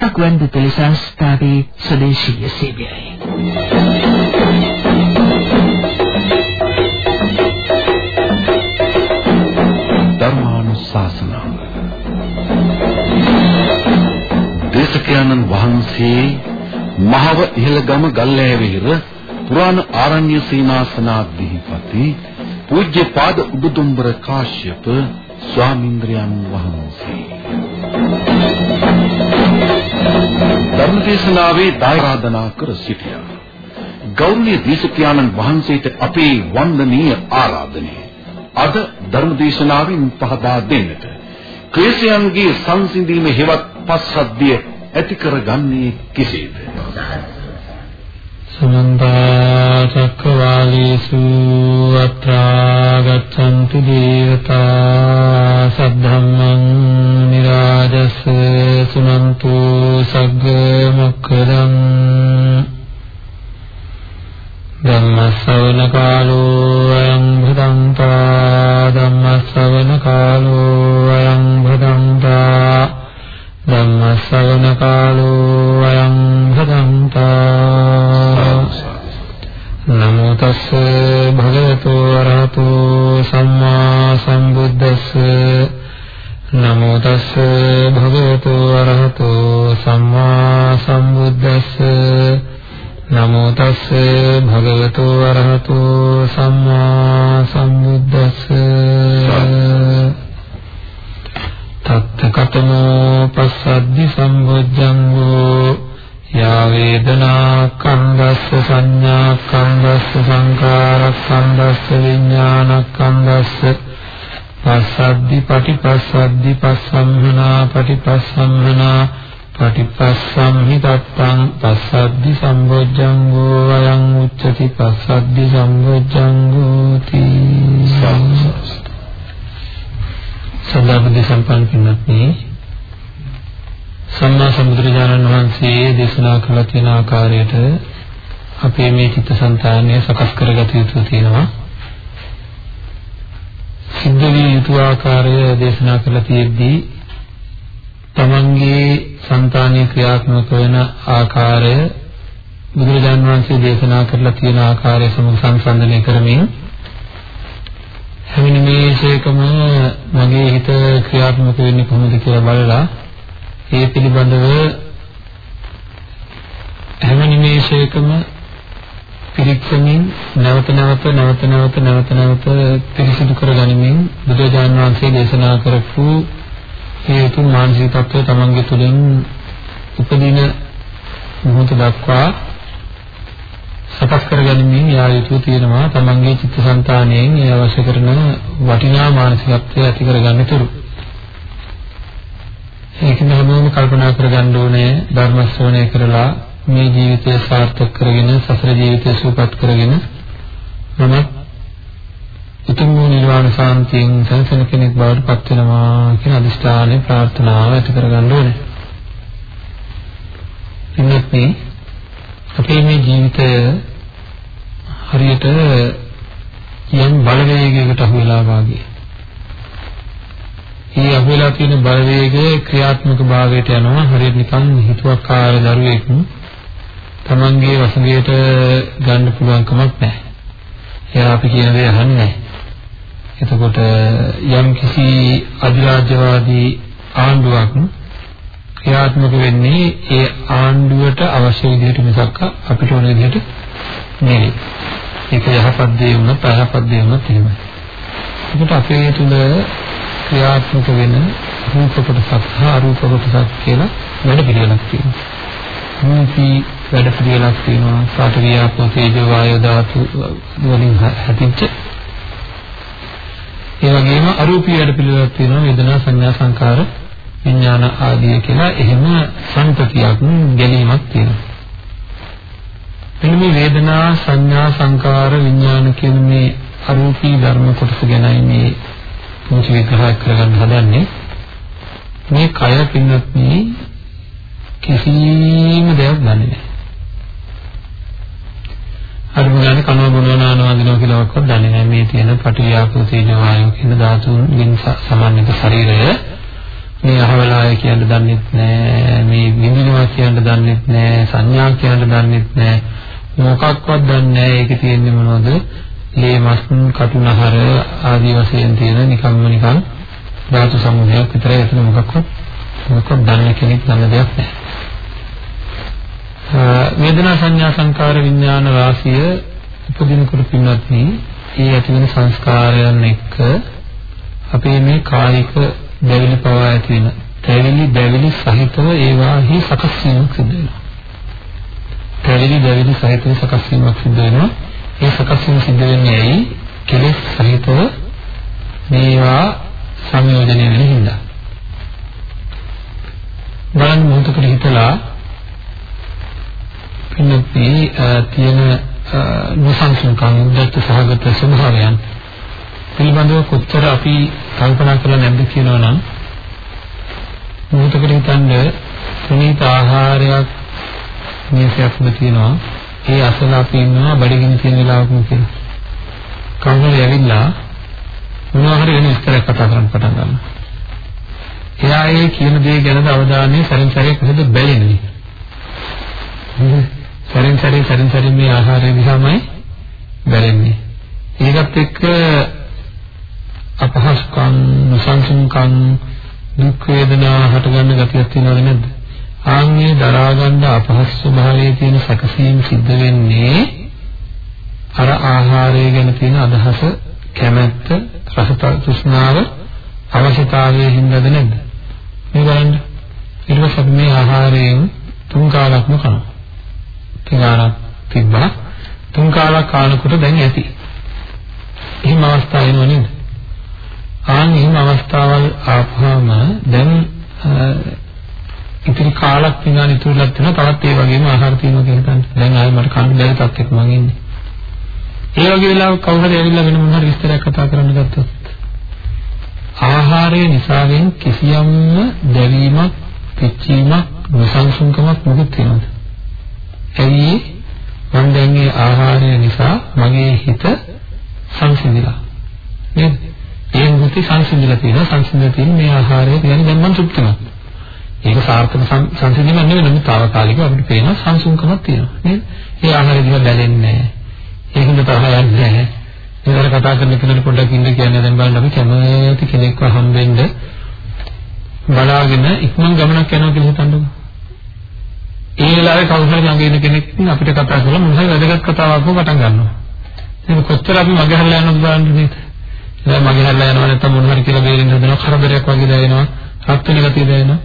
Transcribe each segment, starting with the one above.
ගුවන්විදුලි සංස්ථාවේ ස්වදේශීය සේවයයි. ධර්මානුශාසනාව දේශකයන්න් වහන්සේ මහව ඉහළගම ගල්ලෑවිහිර පුරාණ ආරණ්‍ය සීනාසනාධිපති පූජ්‍යපාද උඩුදුම්බර කාශ්‍යප ස්වාමීන්ද්‍රයන් වහන්සේ ධර්මදේශනාවේ දායරාදනා කර සිටියා. ගෞරවනීය දේශකයන්න් වහන්සේට අපේ වන්දනීය ආරාධනය. අද ධර්මදේශනාවෙන් පහදා දෙන්නට ක්ලේශයන්ගේ සංසිඳීම හේවත් පස්සද්ධිය ඇති කරගන්නේ කෙසේද? සමන්ත චක්කවාලේසු අත්‍රා ගච්ඡන්තු දේවතා සද්ධම්මං නිරාජස් සුනන්තු සග්ග මොක්ඛදං ධම්ම ශ්‍රවණ කාලෝ අයං භදංතා ධම්ම ශ්‍රවණ කාලෝ අයං භදංතා ධම්ම ශ්‍රවණ කාලෝ අයං භදංතා නමෝ තස්ස භගවතු වරහතෝ සම්මා සම්බුද්දස්ස නමෝ තස්ස භගවතු වරහතෝ සම්මා සම්බුද්දස්ස නමෝ තස්ස භගවතු වරහතෝ සම්මා සම්බුද්දස්ස තත්තකතමෝ පස්සද්දි සම්බොජ්ජංගෝ යා වේදනා කන්දස්ස සංඥා කන්දස්ස සංකාර කන්දස්ස විඥාන කන්දස්ස පස්සද්දි පටිපස්සද්දි පස්සම්හනා පටිපස්සම්හනා පටිපස්සම්හි තත්තං පස්සද්දි සම්බොජ්ජංගෝ අයං උච්චති පස්සද්දි සම්බොජ්ජංගෝති සදාබුද්ධ සම්පන්න පින්වත්නි සම්මා සම්බුදුරජාණන් වහන්සේ දේශනා කළ තියෙන ආකාරයට අපේ මේ චිත්තසංතානය සකස් කරගත යුතු තියෙනවා. සිද්ධ විය යුතු ආකාරය දේශනා කළ තියෙද්දී තමන්ගේ సంతානීය ක්‍රියාත්මක වෙන ආකාරය බුදුරජාණන් වහන්සේ දේශනා කරලා තියෙන ආකාරය සමග සංසන්දනය කරමින් හැම නිමේෂයකම මගේ හිත ක්‍රියාත්මක වෙන්නේ කොහොමද කියලා බලලා ඒ පිළිබඳව හැම නිමේෂයකම පිරික්සමින් නැවත නැවත නැවත නැවත නැවත නැවත පිරිසිදු කරගනිමින් බුදුරජාණන් වහන්සේ දේශනා කරපු ඒ උතුම් මානසික තත්ත්වය තමන්ගේ තුළින් උපදින මොහොත දක්වා සකස් කරගනිමින් යා යුතු තියෙනවා තමන්ගේ චිත්තසංතානයෙන් ඒ අවශ්‍ය කරන වටිනා මානසිකත්වය ඇති කරගන්න තුරු. ඒක නමම කල්පනා කරගන්න ඕනේ ධර්ම ශ්‍රවණය කරලා මේ ජීවිතය සාර්ථක කරගෙන සසර ජීවිතය සුවපත් කරගෙන මම උතුම් වූ නිර්වාණ සාන්තියෙන් සංසන කෙනෙක් බවට පත් වෙනවා කියන අදිෂ්ඨානය ප්‍රාර්ථනාව ඇති කරගන්න ඕනේ. ඉන්නත් අපේ මේ ජීවිතය හරියට යම් බලවේගයකට අහු වෙලා වාගේ. මේ අහු වෙලා තියෙන බලවේගයේ ක්‍රියාත්මක භාවයට යනවා හරියට නිකන් හිතුවක්කාර දරුවෙක් තමන්ගේ වසඟයට ගන්න පුළුවන් කමක් නැහැ. එයා අපි කියන දේ අහන්නේ නැහැ. එතකොට යම් කිසි අධිරාජ්‍යවාදී ආණ්ඩුවක් ක්‍රියාත්මක වෙන්නේ ඒ ආණ්ඩුවට අවශ්‍ය විදිහට මිසක් අපිට ඕන විදිහට නෙවෙයි. ඒක යහපත් දේ වුණත් අයහපත් දේ වුණත් එහෙමයි. ඒකට අපේ තුල ක්‍රියාත්මක වෙන රූප කොටසක් හා අරූප කොටසක් කියලා වැඩ පිළිවෙලක් තියෙනවා. රූපී වැඩ පිළිවෙලක් තියෙනවා. සාඨ වියාපෝ තේජෝ වායෝ ධාතු වලින් හැදිච්ච ඒ වගේම අරූපී වැඩ පිළිවෙලක් තියෙනවා වේදනා සංඥා සංකාර විඥාන ආදී කියලා එහෙම සංතතියක් ගැනීමක් තියෙනවා. මෙන්න මේ වේදනා සංඥා සංකාර විඥාන කියන මේ අරූපී ධර්ම කොටස ගැනයි මේ මුචි විග්‍රහ කරගන්න හදන්නේ. මේ කය පින්නත් මේ කිසිම දෙයක් දන්නේ නැහැ. අර මොනවානේ කනවා බොනවා නානවා දිනවා කියලා ඔක්කොම දන්නේ නැහැ. මේ තියෙන පටවිය ආපෝතේජ වායෝ කියන ධාතුන්ගෙන් සමන්විත ශරීරය මේ අහවලාය කියන්න දන්නෙත් නැහැ. මේ විඳිනව කියන්න දන්නෙත් නැහැ සංඥා කියන්න දන්නෙත් නැහැ මොකක්වත් දන්නේ නැහැ ඒකේ තියෙන්නේ මොනවද ලේ මස් කටුනහර ආදී වශයෙන් තියෙන නිකම්ම නිකන් ධාතු සමූහයක් විතරයි එතන මොකක්වත් මොකක්වත් දන්නේ කෙනෙක් දන්න දෙයක් නැහැ වේදනා සංඥා සංකාර විඥාන රාශිය උපදිනකොට පින්වත්නි ඒ ඇති වෙන සංස්කාරයන් එක්ක අපේ මේ කායික දැවිලි පවා ඇති වෙන තැවිලි දැවිලි සහිතව ඒවාහි සකස් වීමක් සිදු වෙනවා. තැවිලි දැවිලි සහිතව සකස් වීමක් සිදු වෙනවා. ඒ සකස් වීම සිදු වෙන්නේ ඇයි? කෙලෙස් සහිතව මේවා සංයෝජනය වෙන හින්දා. බලන්න මොහොතකට හිතලා පින්නපි තියෙන නොසන්සුන්කම් උද්දච්ච සහගත ස්වභාවයන් පිළිබඳව කොච්චර අපි කල්පනා කරලා නැද්ද කියනවා නම් මොහොතකට හිතන්න සුනීත ආහාරයක් මේසයක් උඩ තියෙනවා. ඒ අසල අපි ඉන්නවා බඩගිනි තියෙන වෙලාවක කියලා. කවුරුහරි ඇවිල්ලා මොනවා හරි වෙන විස්තරයක් කතා කරන්න පටන් ගන්නවා. එයා ඒ කියන දේ ගැන අවධානය සරින් සරේ කොහෙද බැලෙන්නේ? සරින් සරේ සරින් සරේ මේ ආහාරය දිහාමයි බැලෙන්නේ. ඒකත් එක්ක අපහසුකම් නොසන්සුන්කම් දුක් වේදනා හටගන්න ගතියක් තියෙනවද නැද්ද? ආන්ගේ දරා ගන්න අපහසු ස්වභාවයේ තියෙන සැකසීම් සිද්ධ වෙන්නේ අර ආහාරය ගැන තියෙන අදහස කැමැත්ත රස තෘෂ්ණාව අවශ්‍යතාවයේ හින්දාද නැද්ද? මේ බලන්න. ඊට පස්සේ අපි මේ ආහාරයෙන් තුන් කාලක්ම කනවා. තිගාරක් තිබ්බා. තුන් කාලක් කානකොට දැන් ඇති. එහෙම අවස්ථා එනව නේද? ආන් එහෙම අවස්ථාවල් ආපුවාම දැන් ඉතිරි කාලක් විනාඩි තුනක් තියෙනවා තවත් ඒ වගේම ආහාර තියෙනවා කියලා හිතන්න. දැන් ආයෙ මට කන්න බැරි තත්ත්වෙක මම ඉන්නේ. ඒ වගේ වෙලාවක කවුරු හරි ඇවිල්ලා වෙන මොන හරි විස්තරයක් කතා කරන්න ගත්තොත් ආහාරය නිසාවෙන් කිසියම්ම දැවීමක්, පිච්චීමක්, නොසන්සුන්කමක් මොකුත් වෙනවද? එයි මම දැන් මේ ආහාරය නිසා මගේ හිත සංසිඳිලා. නේද? ඒ මුති සංසිඳිලා තියෙනවා සංසිඳලා තියෙන මේ ආහාරය කියන්නේ දැන් මම තෘප්තිමත්. ඒක සාර්ථක සංසිඳීමක් නෙවෙයි නමුත් తాවකාලිකව අපිට පේන සංසුන්කමක් තියෙනවා නේද? ඒ ආහාරය දිහා බැලෙන්නේ නැහැ. ඒකින්ද තරහ යන්නේ නැහැ. ඒකට කතා කරන කෙනෙක් පොඩ්ඩක් ඉන්න කියන්නේ දැන් බලන්න අපි කැමති කෙනෙක්ව හම්බෙන්න බලාගෙන ඉක්මන් ගමනක් යනවා කියලා හිතන්නකෝ. ඒ වෙලාවේ කවුරු හරි ළඟ ඉන්න කෙනෙක් අපිට කතා කරලා මොන හරි වැදගත් කතාවක් පටන් ගන්නවා. ඒක කොච්චර අපි මගේ හැල්ලා යනවද බලන්න නේද? දැන් මගේ හැල්ලා යනවා නැත්නම් මොන හරි කියලා බේරෙන්න හදනවා. කරදරයක් වගේ දැනෙනවා. රත් වෙන ගතිය දැනෙනවා.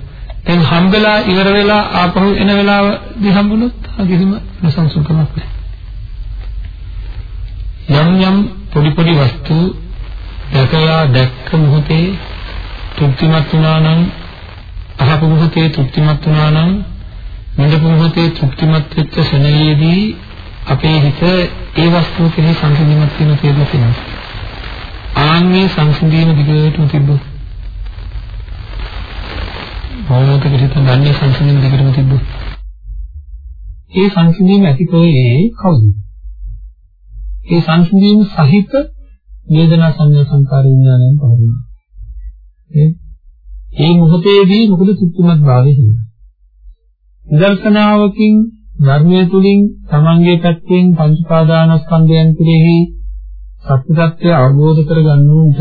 දැන් හම්බෙලා ඉවර වෙලා ආපහු එන වෙලාවදී හම්බුනොත් කිසිම ප්‍රසංසකමක් නැහැ. යම් යම් පොඩි පොඩි වස්තු දැකලා දැක්ක මොහොතේ තෘප්තිමත් වුණා නම් අහපු මොහොතේ තෘප්තිමත් වුණා නම් විඳපු මොහොතේ තෘප්තිමත් වෙච්ච ශරණයේදී අපේ හිත ඒ වස්තුව කෙරෙහි සංසිඳීමක් වෙන තේරුම් තියෙනවා ආන්නේ සංසිඳීම දිගටම තිබ්බොත් මොනවද කිසිතන ගන්නේ සංසිඳීම දිගටම තිබ්බොත් ඒ සංසිඳීම ඇතිකෝයේ කවුද? ඒ සංසිඳීම සහිත වේදනා සංඥා සංකාර විඥානයෙන් පහළ ඒ මොහොතේදී මොකද තුත්තුමත් භාවයේ හිඳ. නිදර්ශනාවකින් ධර්මයේ තුලින් තමන්ගේ පැත්තෙන් පංච පාදානස්කන්ධයන් කෙරෙහි සත්‍ය සත්‍ය අවබෝධ කරගන්න උන්ට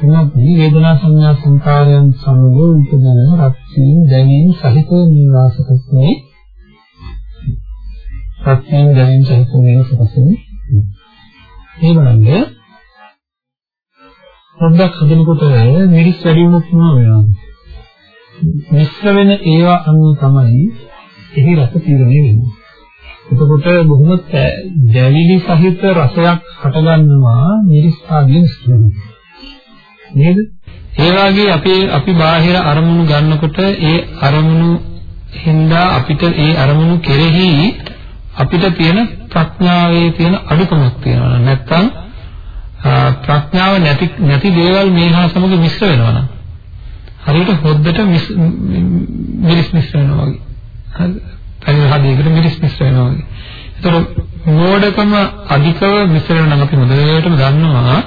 එනම් වේදනා සංඥා සංකාරයන් සමග උපදින රක්ෂීන් දැනීම සහිත නිවාසකත්වයේ රක්ෂීන් දැනීම සහිත නිවාසකත්වයේ මේ බලන්නේ පොඩ්ඩක් හදනකොට මිරිස් වැඩි වුණොත් මොනවා වෙනවද? මිශ්‍ර වෙන ඒවා අනුව තමයි එහි රස තීරණය වෙන්නේ. එතකොට බොහොම දැවිලි සහිත රසයක් හටගන්නවා මිරිස් ආදී ස්ථූල. නේද? ඒ වගේ අපි අපි බාහිර අරමුණු ගන්නකොට ඒ අරමුණු හින්දා අපිට ඒ අරමුණු කෙරෙහි අපිට තියෙන ප්‍රඥාවේ තියෙන අඩුකමක් තියෙනවා නැත්නම් ප්‍රඥාව නැති නැති දේවල් මේ හා සමග මිශ්‍ර වෙනවා නම් හරියට හොද්දට මිරිස් මිශ්‍ර වෙනවා වගේ. හරි පරිහදයකට මිරිස් මිශ්‍ර වෙනවා වගේ. ඒතකොට මෝඩකම අධිකව මිශ්‍ර වෙනවා නම් අපි හොඳටම දන්නවා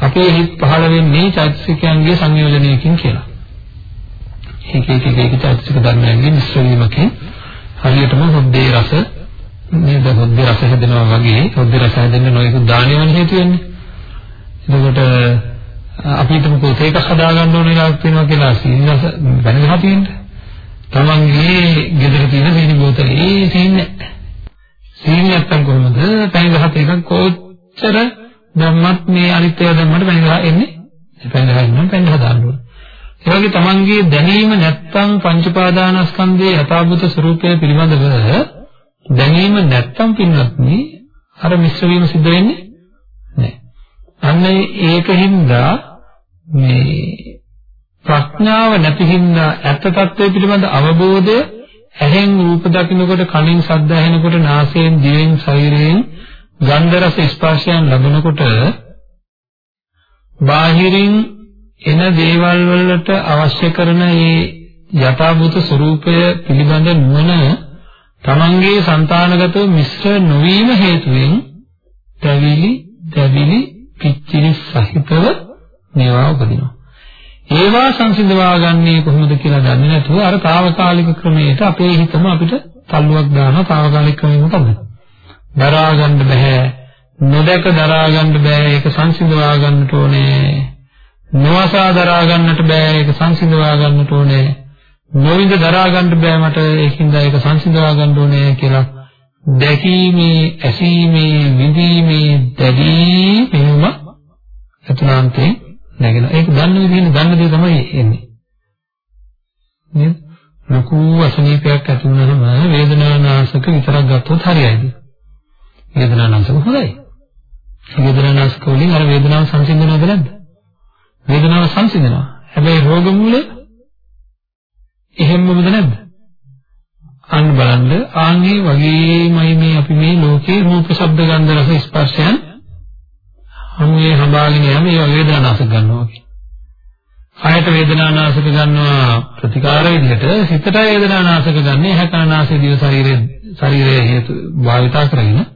අපේ හිත් පහළ වෙන්නේ චෛතසිකයන්ගේ සංයෝජනයකින් කියලා. එක එක එක එක චෛතසික ධර්මයන්ගේ මිශ්‍ර වීමකින් හරියටම හොද්දේ රස නේද හොද්දේ රස හැදෙනවා වගේ හොද්දේ රස හැදෙන්න නොයෙකුත් දානයන් හේතු වෙන්නේ. එතකොට අපි හිතමුකෝ තේක හදාගන්න ඕන වෙලාවක් වෙනවා කියලා සීනි රස වැනගහලා තියෙන්නේ. තමන්ගේ ගෙදර තියෙන සීනි බෝතලේ ඒ සීනි නැහැ. සීනි නැත්තම් කොහොමද පැන් ගහත එකක් කොච්චර දැම්මත් මේ අනිත් ඒවා දැම්මට පැන් ගහ එන්නේ පැන් ගහ එන්නම් පැන් ගහ දාන්න ඕන. ඒ වගේ තමන්ගේ දැනීම නැත්තම් පංච පාදානස්කන්ධයේ යථාභූත ස්වરૂපය පිළිබඳව දැනීම නැත්තම් පින්වත්නි අර මිශ්‍ර වීම සිද්ධ වෙන්නේ නැහැ. අන්න ඒකින්ද මේ ප්‍රඥාව නැති හින්දා ඇත්ත తත්වයේ පිළිබඳ අවබෝධය ඇහෙන් රූප දකිනකොට කනින් ශබ්ද ඇහෙනකොට නාසයෙන් දිවෙන් ශරීරයෙන් ගන්ධ රස ස්පර්ශයන් ලැබෙනකොට බාහිරින් එන දේවල් වලට අවශ්‍ය කරන මේ යථාභූත ස්වરૂපය පිළිබඳ නුවණ තමන්ගේ సంతానගතව මිශ්‍ර නොවීම හේතුවෙන් දැවිලි දැවිලි පිච්චිලි සහිතව මේවා උපදිනවා. ඒවා සංසිඳවා ගන්නේ කොහොමද කියලා දන්නේ නැතුව අර తాවකාලික ක්‍රමයට අපේ හිතම අපිට තල්ලුවක් දානවා తాවකාලික ක්‍රමය මොකද්ද? දරා ගන්න බෑ. නොදක දරා ගන්න බෑ. ඒක සංසිඳවා ගන්නට ඕනේ. නොවසා දරා ගන්නට බෑ. ඒක සංසිඳවා ගන්නට ඕනේ. නොවිඳ දරා ගන්න බෑ මට ඒකින්ද ඒක සංසිඳවා ගන්න ඕනේ කියලා දැකීමේ, ඇසීමේ, විඳීමේ දැඩි මෙහෙම අතුලාන්තේ නැගෙන ඒක දන්න විදිහින් දන්න දේ තමයි එන්නේ. නේද? ලොකු අසනීපයක් ඇති වුණාම වේදනානාශක විතරක් ගත්තොත් හරියයිද? වේදනානාශක හොඳයි. වේදනානාශක වලින් අර වේදනාව සංසිඳනවද නැද්ද? වේදනාව සංසිඳනවා. හැබැයි රෝග මූලය එහෙම්මද නැද්ද? අන්න බලන්න ආන්ගේ වගේමයි මේ අපි මේ ලෝකේ රූප ශබ්ද ගන්ධ රස ස්පර්ශයන් හමුවේ හඹාගෙන යම ඒ වේදනානාශක ගන්නවා කියන්නේ. කායට වේදනානාශක ගන්නවා ප්‍රතිකාර විදිහට සිතට වේදනානාශක ගන්නේ හැකනාශක දිව ශරීරයේ ශරීරයේ හේතු භාවිතා කරගෙන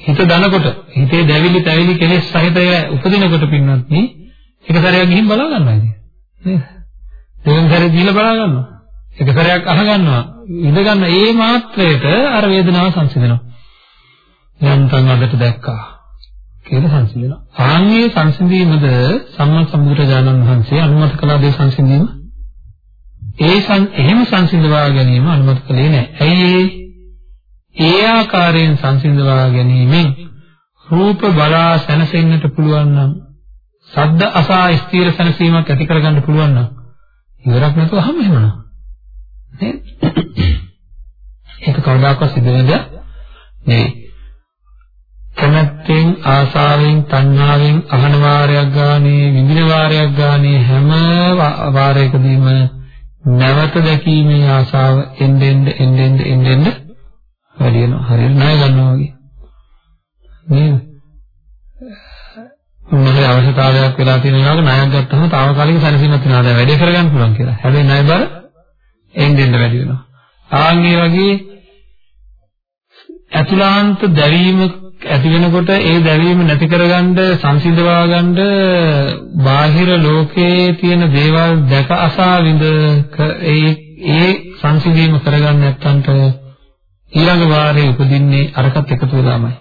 හිත දනකොට හිතේ දැවිලි තැවිලි කෙලෙස් සහිතය උපදිනකොට පින්නත් නේ එක සැරයක් ගිහින් බලා ගන්නවා ඉතින්. නේද? දෙවෙනි සැරේ දීලා බලා ගන්නවා. එක සැරයක් අහ ගන්නවා. ඉඳ ගන්න ඒ මාත්‍රයට අර වේදනාව සංසිඳනවා. යන්තම් අදට දැක්කා. කියලා සංසිඳනවා. ආන්ගේ සංසිඳීමද සම්මා සම්බුදුරජාණන් වහන්සේ අනුමත කළා දේ සංසිඳීම. ඒ සං එහෙම සංසිඳවා ගැනීම අනුමත කළේ නැහැ. ඇයි ඒ ආකාරයෙන් සංසිඳවා ගැනීමෙන් රූප බලා සැනසෙන්නට පුළුවන් නම් සද්ද අසා ස්ථීර සැනසීමක් ඇති කරගන්න පුළුවන් නම් ඉවරක් නැතුව අහම එහෙමනම් නේද? ඒක කවදාකවත් සිද්ධ වෙන්නේ නෙවෙයි. කැමැත්තෙන් ආසාවෙන් තණ්හාවෙන් අහන වාරයක් ගානේ විඳින වාරයක් ගානේ හැම වාරයකදීම නැවත දැකීමේ ආසාව එන්නෙන් එන්නෙන් එන්නෙන් වැඩි වෙනවා හරියට ණය ගන්නවා වගේ. නේද? මොකද අවශ්‍යතාවයක් වෙලා තියෙන එක ණයක් ගත්තම తాවකාලික සැලසීමක් වෙනවා දැන් වැඩේ කරගන්න පුළුවන් කියලා. හැබැයි ණය බර එන්නෙන් වැඩි වෙනවා. ආන්ගේ වගේ අතුලාන්ත දැවීම ඇති වෙනකොට ඒ දැවීම නැති කරගන්න සංසිඳවා ගන්න බාහිර ලෝකයේ තියෙන දේවල් දැක අසා විඳ ඒ ඒ සංසිඳීම කරගන්න නැත්තන්ට ඊළඟ වාරේ උපදින්නේ අරකට එකතු වෙලාමයි.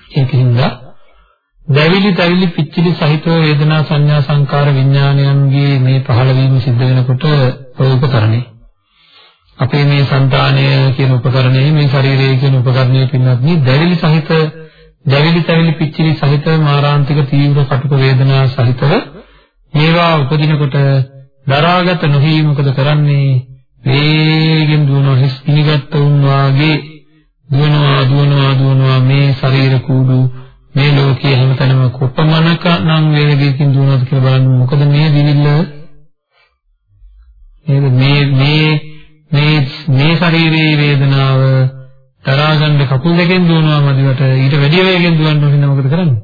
ඒකින්ද දැවිලි තැවිලි පිච්චිලි සහිතව වේදනා සංඥා සංකාර විඥානයන්ගේ මේ පහළ වීම සිද්ධ වෙනකොට උපකරණේ අපේ මේ సంతානය කියන උපකරණය මේ ශරීරය කියන උපකරණය පින්නත් මේ දැවිලි සහිත දැවිලි තැවිලි පිච්චිලි සහිත මාරාන්තික තීව්‍ර කටුක වේදනා සහිතව මේවා උපදිනකොට දරාගත නොහි මොකද කරන්නේ? වේගෙන් දුවන හිස් පිනිගත් වුන් වාගේ දුවනවා දුවනවා දුවනවා මේ ශරීර කූඩු මේ ලෝකයේ හැමතැනම කොපමණක නම් වේගයකින් දුවනවද කියලා බලන්න මොකද මේ දිවිල්ල? මේ මේ මේ මේ ශරීරයේ වේදනාව තරහා ගන්න කකුල් දෙකෙන් දුවනවා මදිවට ඊට වැඩි වේගෙන් දුවන්න ඕනේ මොකද කරන්නේ?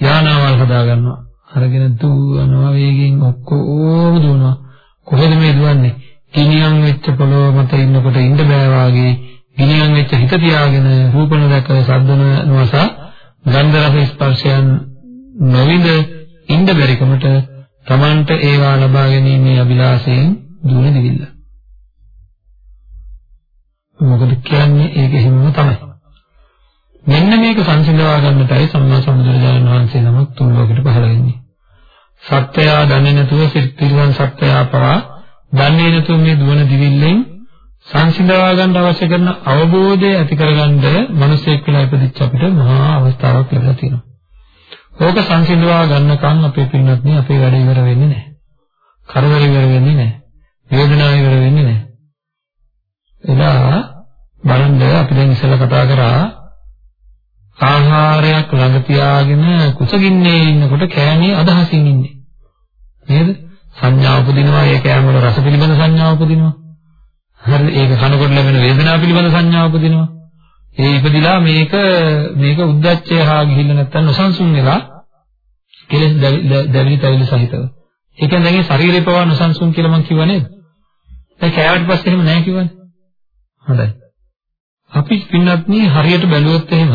යානාවල් හදා ගන්නවා. අරගෙන දුවනවා වේගෙන් ඔක්කොම දුවනවා. කොහෙද මේ දුවන්නේ? ගිනියම් වෙච්ච පොළොව මත ඉන්නකොට ඉන්න බෑ වාගේ ගිනියම් වෙච්ච හිත තියාගෙන රූපන දැක සද්දන නොසා ගන්ධ රස ස්පර්ශයන් නොවිඳ ඉන්න බැරිකමට Tamanට ඒවා ලබා ගැනීමේ අභිලාෂයෙන් දුවන දිවිල්ල. මොකද කියන්නේ ඒක හිම්ම තමයි. මෙන්න මේක සංසිඳවා ගන්නටයි සම්මා සම්බුදුරජාණන් වහන්සේ නමක් තුන් ලෝකෙට පහළ වෙන්නේ. සත්‍යය දන්නේ නැතුව සිත් පිළිවන් සත්‍යය පවා දන්නේ නැතුව මේ දුවන දිවිල්ලෙන් සංසිඳවා ගන්න අවශ්‍ය කරන අවබෝධය ඇති කරගන්න මිනිසෙක් කියලා ඉපදිච්ච අපිට මහා අවස්ථාවක් ලැබලා තියෙනවා. ඕක සංසිඳවා ගන්නකම් අපේ පින්නත් අපේ වැඩ ඉවර වෙන්නේ නැහැ. කරදර ඉවර වෙන්නේ නැහැ. වේදනාව ඉවර වෙන්නේ නැහැ. එදා බලන්න අපි දැන් ඉස්සෙල්ලා කතා කරා ආහාරයක් ළඟ තියාගෙන කුසගින්නේ ඉන්නකොට කෑමේ අදහසින් ඉන්නේ. නේද? සංඥා උපදිනවා ඒ කෑම වල රස පිළිබඳ සංඥා උපදිනවා. හරිද? ඒක කනකොට ලැබෙන වේදනාව පිළිබඳ සංඥා උපදිනවා. ඒ ඉපදිලා මේක මේක උද්දච්චය හා ගිහිල්ලා නැත්තම් නොසන්සුන් වෙලා කෙලෙස් දැවිලි තැවිලි සහිතව. ඒ කියන්නේ දැන් මේ ශරීරේ පවා නොසන්සුන් කියලා මම කිව්වා නේද? දැන් කෑවට පස්සේ එහෙම නැහැ කිව්වනේ. හොඳයි. අපි පින්නත් හරියට බැලුවොත් එහෙම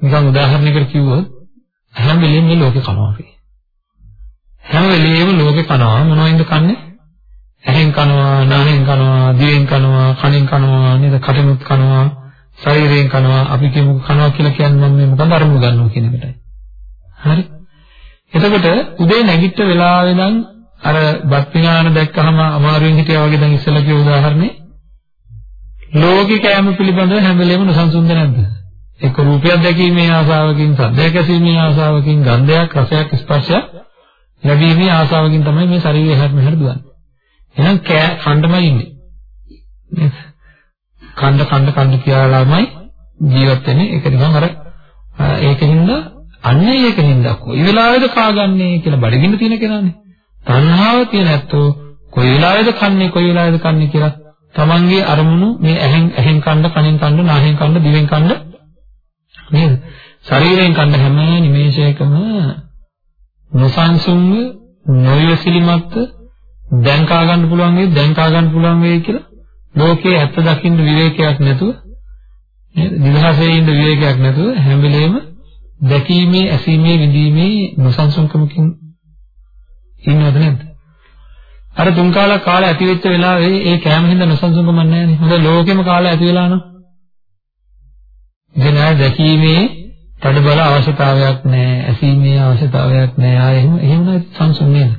නිකන් උදාහරණයකට කිව්වොත් හැම වෙලෙම මේ ලෝකේ කනවා අපි. හැම වෙලෙම ලෝකේ කනවා මොනවයින්ද කන්නේ? ඇහෙන් කනවා, නාහෙන් කනවා, දිවෙන් කනවා, කනෙන් කනවා, නේද? කටෙනුත් කනවා, ශරීරයෙන් කනවා. අපි කියමු කනවා කියලා කියන්නේ මම මේ මොකද අරමුණු ගන්නවා කියන එකටයි. හරි? එතකොට උදේ නැගිට වෙලාවෙ නම් අර බත් පිඟාන දැක්කහම අමාරුවෙන් හිටියා වගේ දැන් ඉස්සෙල්ලා කිව්ව උදාහරණේ ලෝකික කෑම පිළිබඳව හැම වෙලේම නොසන්සුන්ද නැද්ද? එක්ක රූපයක් දැකීමේ ආසාවකින්, සද්දයක් ඇසීමේ ආසාවකින්, ගන්ධයක්, රසයක්, ස්පර්ශයක් ලැබීමේ ආසාවකින් තමයි මේ ශරීරය හැම මෙහෙර දුවන්නේ. එහෙනම් කෑ කණ්ඩමයි ඉන්නේ. නේද? කණ්ඩ කණ්ඩ කණ්ඩ කියලාමයි ජීවත් වෙන්නේ. ඒක නිකන් අර ඒකින්ද අන්නේ ඒකින්ද කොයි වෙලාවෙද කාගන්නේ කියලා බඩගින්න තියෙන කෙනානේ. තණ්හාව තියෙන ඇත්තෝ කොයි වෙලාවෙද කන්නේ කොයි වෙලාවෙද කන්නේ කියලා තමන්ගේ අරමුණු මේ ඇහෙන් ඇහෙන් කන්න කනෙන් කන්න නාහෙන් කන්න දිවෙන් කන්න නේද? ශරීරයෙන් කන්න හැම නිමේෂයකම නොසන්සුන්ව නොයසිලිමත් දැන් කා ගන්න පුළුවන් වෙයි දැන් කා ගන්න පුළුවන් වෙයි කියලා ලෝකයේ ඇත්ත දකින්න විවේකයක් නැතුව නේද? නිදහසේ ඉන්න විවේකයක් නැතුව හැම වෙලේම දැකීමේ ඇසීමේ විඳීමේ නොසන්සුන්කමකින් ඉන්නවද නැද්ද? අර තුන් කාලක් කාලය ඇති වෙච්ච වෙලාවේ ඒ කැම හින්දා නොසන්සුන්කමක් නැහැ නේ. හොඳ ලෝකෙම කාලය ඇති වෙලා නම්. ඉතින් ආය දැකීමේ තඩබල අවශ්‍යතාවයක් නැහැ. ඇසීමේ අවශ්‍යතාවයක් නැහැ. ආය එහෙම එහෙම නැති සංසුන් නේද?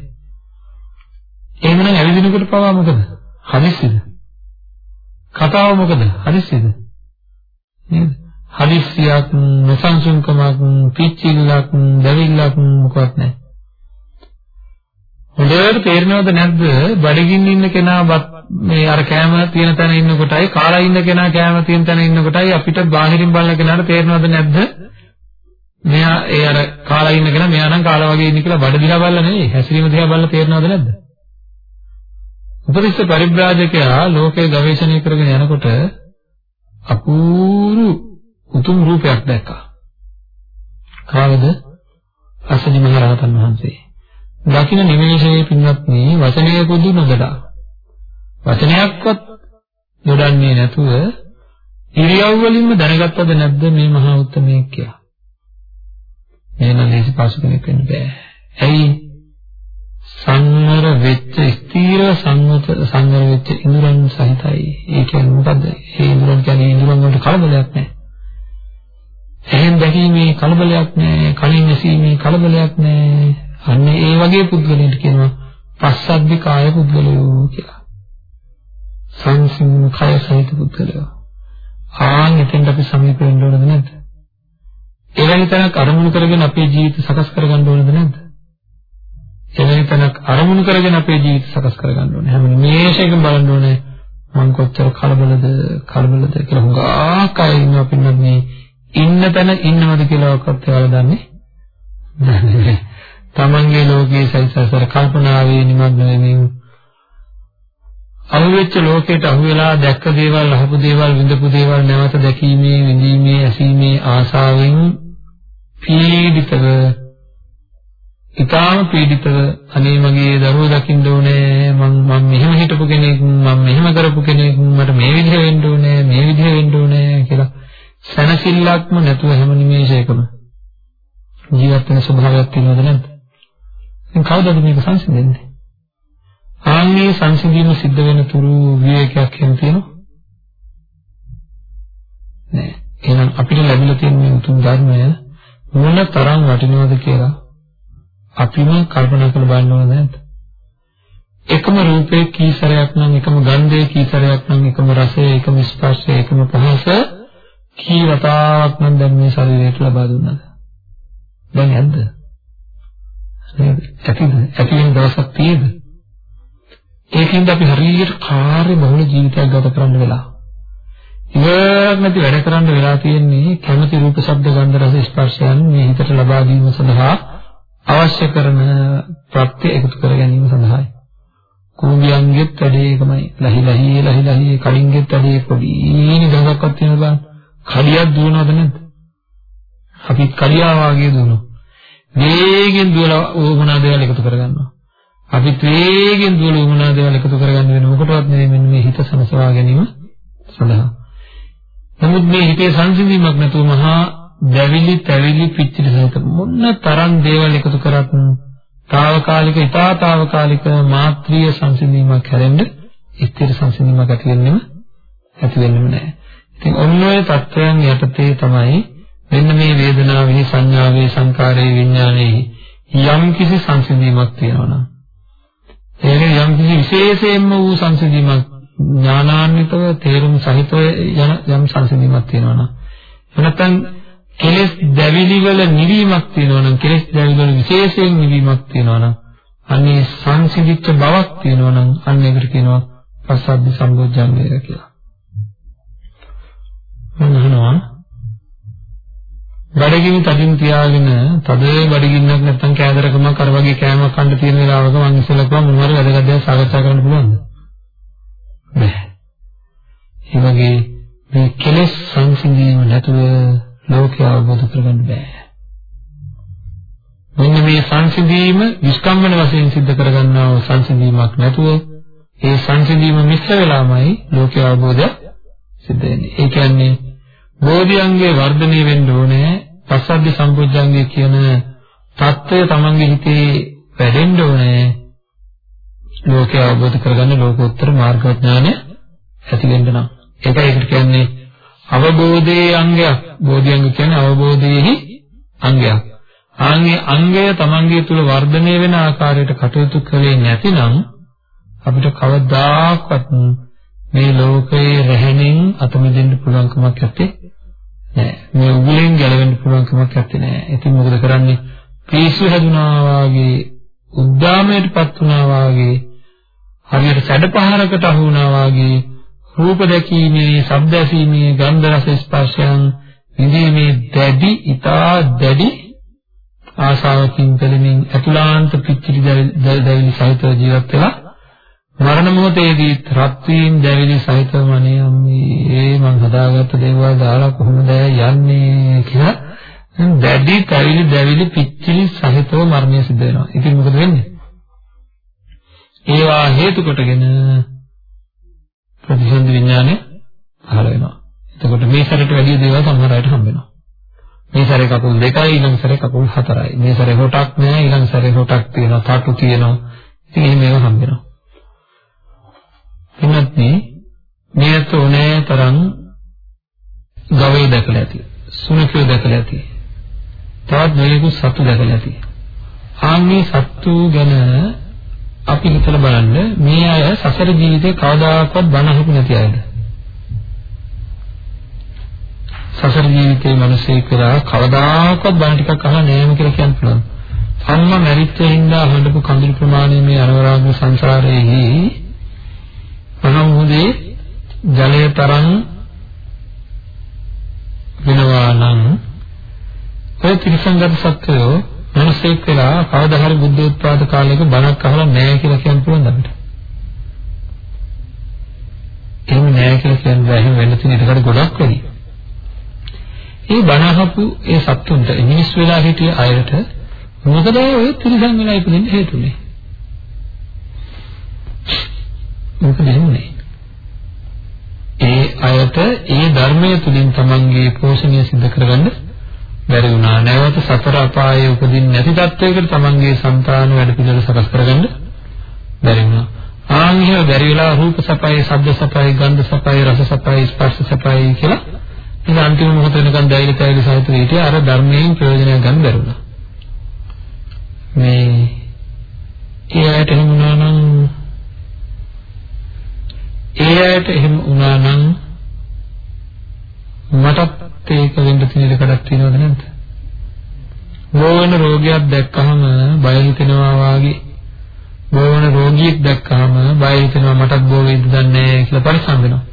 එහෙමනම් ඇවිදිනකොට පවා මොකද? හදිස්සියද? කතාව මොකද? හදිස්සියද? නේද? හදිස්සියක් නොසන්සුන්කමක් පිච්චිල්ලක් දැවිල්ලක් මොකවත් නැහැ. හොඳට තේරෙනවද නැද්ද? බඩගින්න ඉන්න කෙනා මේ අර කෑම තියෙන තැන ඉන්නකොටයි කාලා ඉන්න කෙනා කෑම තියෙන තැන ඉන්නකොටයි අපිට බාහිරින් බලන කෙනාට තේරෙනවද නැද්ද? මෙයා ඒ අර කාලා ඉන්න කෙනා මෙයා නම් කාලා වගේ ඉන්නේ කියලා බඩ දිහා බලලා නෙවෙයි හැසිරීම දිහා බලලා තේරෙනවද නැද්ද? උපරිස්ස පරිබ්‍රාජකයා ලෝකේ ගවේෂණය කරගෙන යනකොට අපූරු උතුම් රූපයක් දැක්කා. කාවද? අසනි මහ රහතන් වහන්සේ. දකින්න නිමේෂයේ පින්වත්නි වචනය පොදු නොදඩා වචනයක්වත් නොදන්නේ නැතුව ඉරියව් වලින්ම දැනගත්තද නැද්ද මේ මහා උත්මයෙක් කියලා එහෙනම් ලේසි පාසු කෙනෙක් වෙන්න බෑ. ඇයි? සංවර වෙච්ච ස්ථීර සංවත සංවර වෙච්ච ඉඳුරන් සහිතයි. ඒ කියන්නේ මොකද්ද? ඒ ඉඳුරන් කියන්නේ ඉඳුරන් වලට කලබලයක් නැහැ එහෙන් දැකීමේ කලබලයක් නැහැ කලින් ඇසීමේ කලබලයක් නැහැ අන්න ඒ වගේ පුද්ගලයන්ට කියනවා පස්සද්ධි කාය පුද්ගලයෝ කියලා. සංසිඳන කාය සහිත පුද්ගලයෝ. ආන් එතෙන්ට අපි සමීප වෙන්න ඕනද නැද්ද? එවැනි තැනක් අරමුණු කරගෙන අපේ ජීවිත සකස් කරගන්න ඕනද නැද්ද? එවැනි තැනක් අරමුණු කරගෙන අපේ ජීවිත සකස් කරගන්න ඕනේ. හැම නිමේෂයකම බලන්න ඕනේ මං කොච්චර කලබලද කලබලද කියලා හුඟක් අය ඉන්නවා පින්නත් මේ ඉන්න තැන ඉන්නවද කියලා ඔක්කොත් ඒවල දන්නේ නැහැ. තමන්ගේ ලෝකයේ සයිසසර කල්පනාවේ නිමග්න වෙමින් අහුවෙච්ච ලෝකයට අහුවෙලා දැක්ක දේවල් අහපු දේවල් විඳපු දේවල් නැවත දැකීමේ විඳීමේ ඇසීමේ ආසාවෙන් පීඩිතව ඊටාම පීඩිතව අනේ මගේ දරුවෝ දකින්න ඕනේ මම මම මෙහෙම හිටපු කෙනෙක් මම මෙහෙම කරපු කෙනෙක් මට මේ විදිහ වෙන්න ඕනේ මේ විදිහ වෙන්න ඕනේ කියලා සැනසෙල්ලක්ම නැතුව හැම නිමේෂයකම ජීවත් වෙන ස්වභාවයක් තියෙනවද නැද්ද? දැන් කවුදද මේක සංසිඳෙන්නේ? ආන්නේ සංසිඳීම සිද්ධ වෙන තුරු විවේකයක් එහෙම තියෙනවා? නෑ. එහෙනම් අපිට ලැබිලා තියෙන මේ උතුම් ධර්මය මොන තරම් වටිනවද කියලා අපිම කල්පනා කරලා බලන්න ඕනද නැද්ද? එකම රූපේ කීසරයක් නම් එකම ගන්ධයේ කීසරයක් නම් එකම රසය එකම ස්පර්ශය එකම පහස කී වතාවක් නම් දැන් මේ ශරීරයට ලබා දුන්නාද? දැන් නැද්ද? නේද? ඇතිද? ඇති වෙන දවසක් තියෙද? ඒකෙන්ද අපි හරියට කාර්ය බහුල ජීවිතයක් ගත කරන්න වෙලා. ඉවරක් නැති වැඩ කරන්න වෙලා තියෙන්නේ කැමති රූප ශබ්ද ගන්ධ රස ස්පර්ශයන් මේ හිතට ලබා දීම සඳහා අවශ්‍ය කරන ප්‍රත්‍ය එකතු කර ගැනීම සඳහායි. කුඹියන්ගෙත් වැඩේ ඒකමයි. ලහි ලහි ලහි ලහි කඩින්ගෙත් වැඩේ පොඩි නිදහසක්වත් තියෙන බලන්න. කඩියක් දුවනවද නැද්ද? අපිත් කඩියා වාගේ දුවනවා. වේගෙන් දුවලා ඕමනා දේවල් එකතු කරගන්නවා. අපිත් වේගෙන් දුවලා ඕමනා දේවල් එකතු කරගන්න වෙන මොකටවත් නෙවෙයි මෙන්න මේ හිත සමසවා ගැනීම සඳහා. නමුත් මේ හිතේ සංසිඳීමක් නැතුව මහා දැවිලි, තැවිලි, පිච්චිලි සහිත මොන තරම් දේවල් එකතු කරත් తాවකාලික, ඊතාතාවකාලික මාත්‍රීය සංසිඳීමක් හැරෙන්න ස්ථිර සංසිඳීමක් ඇති වෙන්නෙම ඇති වෙන්නෙම නැහැ. ඉතින් ඔන්න ඔය தත්වයන් යටතේ තමයි මෙන්න මේ වේදනාවේ සංඥාවේ සංකාරයේ විඥානයේ යම් කිසි සංසිඳීමක් තියෙනවා නම් ඒක යම් කිසි විශේෂයෙන්ම වූ සංසිඳීමක් ඥානාන්විතව තේරුම් සහිතව යන යම් සංසිඳීමක් තියෙනවා නම් එනතන් කෙලෙස් දැවිලි වල නිවීමක් තියෙනවා නම් කෙලෙස් දැවිලි වල විශේෂයෙන් නිවීමක් තියෙනවා නම් අන්නේ සංසිඳිච්ච බවක් තියෙනවා නම් අන්න ඒකට කියනවා පස්සද්ධි සම්බොජ්ජංගය කියලා. මම අහනවා බඩගිනි තදින් තියාගෙන තද බඩගින්නක් නැත්තම් කෑදරකමක් අර වගේ කෑමක් කන්න තියෙන වෙලාවක මම ඉස්සෙල්ලා කිව්වා මොනවාරි වැදගත් දේවල් සාකච්ඡා කරන්න පුළුවන්ද? බෑ. ඒ වගේ මේ කෙලෙස් සංසිඳීම නැතුව ලෝකය අවබෝධ කරගන්න බෑ. මෙන්න මේ සංසිඳීම විස්කම්මන වශයෙන් සිද්ධ කරගන්නා වූ සංසිඳීමක් නැතුව ඒ සංසිඳීම මිශ්‍ර වෙලාමයි ලෝකය අවබෝධය සිද්ධ වෙන්නේ. ඒ කියන්නේ බෝධියංගේ වර්ධනය වෙන්න ඕනේ පස්සබ්බ සම්බුද්ධංගය කියන தত্ত্বය තමන්ගේ හිතේ වැඩෙන්න ඕනේ. ලෝකය අවබෝධ කරගන්න ලෝකෝත්තර මාර්ගඥානය ඇති වෙන්න නම්. ඒකයි ඒකට කියන්නේ අවබෝධයේ අංගයක්. බෝධිඅංග කියන්නේ අවබෝධයේහි අංගයක්. ආන්ගේ අංගය තමන්ගේ තුල වර්ධනය වෙන ආකාරයට කටයුතු කරේ නැතිනම් අපිට කවදාකවත් මේ ලෝකයේ රැහෙනින් අත මිදෙන්න පුළුවන්කමක් නැත්තේ නෑ. මේ උගලෙන් ගැලවෙන්න පුළුවන් කමක් නැත්තේ. ඉතින් මොකද කරන්නේ? පිස්සු හැදුනා වාගේ, උද්දාමයටපත් වුණා වාගේ, හරියට සැඩපහරකට අහු වුණා වාගේ රූප දැකීමේ, ශබ්ද ඇසීමේ, ගන්ධ රස ස්පර්ශයන් විඳීමේ දැඩි, ඊටා දැඩි ආශාවකින් පෙළෙමින් අතුලාන්ත පිච්චිලි දැවිලි සහිතව ජීවත් වෙලා මරණ මොහොතේදී රත් වීම දැවිලි සහිතව අනේ අම්මේ මං හදාගත්ත දේවල් දාලා කොහොමද යන්නේ කියලා දැඩි තැවිලි දැවිලි පිච්චිලි සහිතව මරණය සිද්ධ වෙනවා. ඉතින් මොකද වෙන්නේ? ඒවා හේතු කොටගෙන ප්‍රතිසන්දි විඥානය පහළ වෙනවා. එතකොට මේ සැරේට වැඩි දේවල් සමහර අයට හම්බ වෙනවා. මේ සැරේ කකුල් දෙකයි ඊළඟ සැරේ කකුල් හතරයි. මේ සැරේ හොටක් නෑ ඊළඟ සැරේ හොටක් තියෙනවා, තටු තියෙනවා. ඉතින් එහෙම ඒවා හම්බ වෙනවා. එන්නත් මේත් ඕනෑ තරම් ගවයි දැකලා ඇති. සුනඛය දැකලා ඇති. තවත් මේකු සතු දැකලා ඇති. ආන්නේ සත්තු ගැන අපි හිතලා බලන්න මේ අය සසර ජීවිතේ කවදාකවත් බණ අහපු නැති අයද? සසර ජීවිතේ මිනිස්සේ කියලා කවදාකවත් බණ ටිකක් අහලා නැහැම කියලා කියන්න පුළුවන්. අම්මා මැරිච්ච හින්දා හඬපු කඳුළු ප්‍රමාණය මේ අනවරාග සංසාරයේ මහමුහුදේ ජලය තරම් වෙනවා නම් ඔය ත්‍රිසංගත සත්වයෝ මිනිස්සෙක් වෙලා කවදා හරි බුද්ධ උත්පාද කාලයක බණක් අහලා නැහැ කියලා කියන්න පුළුවන් අපිට. එහෙම නැහැ කියලා කියන්න බෑ. එහෙම වෙන්න තියෙන එකට ගොඩක් වැඩි. ඒ බණ අහපු ඒ සත්තුන්ට මිනිස් වෙලා හිටිය අයට මොකද ඔය ත්‍රිසං වෙලා ඉපදෙන්න හේතුනේ? මොකද එහෙමනේ. ඒ අයට ඒ ධර්මය තුලින් තමන්ගේ පෝෂණය සිදු කරගන්න බැරි වුණා. නැවත සතර අපායේ උපදින්න නැති තත්වයකට තමන්ගේ సంతාන වැඩ පිළිවෙල සකස් කරගන්න බැරි වුණා. ආන්හිව බැරි වෙලා රූප සපයි, ශබ්ද සපයි, ගන්ධ සපයි, රස සපයි, ස්පර්ශ සපයි කියලා ඉතින් අන්තිම මොහොත වෙනකන් දැයිලි තැයිලි සහිත විදියට අර ධර්මයෙන් ප්‍රයෝජනයක් ගන්න බැරි වුණා. මේ ඒ ඇයට එහෙම වුණා නම් ඒ ඇයට එහෙම වුණා නම් මටත් ඒක වෙන්න තියෙන එකක් තියෙනවද නැද්ද? බෝවන රෝගයක් දැක්කහම බය හිතෙනවා වාගේ බෝවන රෝගියෙක් දැක්කහම බය හිතෙනවා මටත් බෝ වෙයිද දන්නේ නැහැ කියලා පරිස්සම් වෙනවා.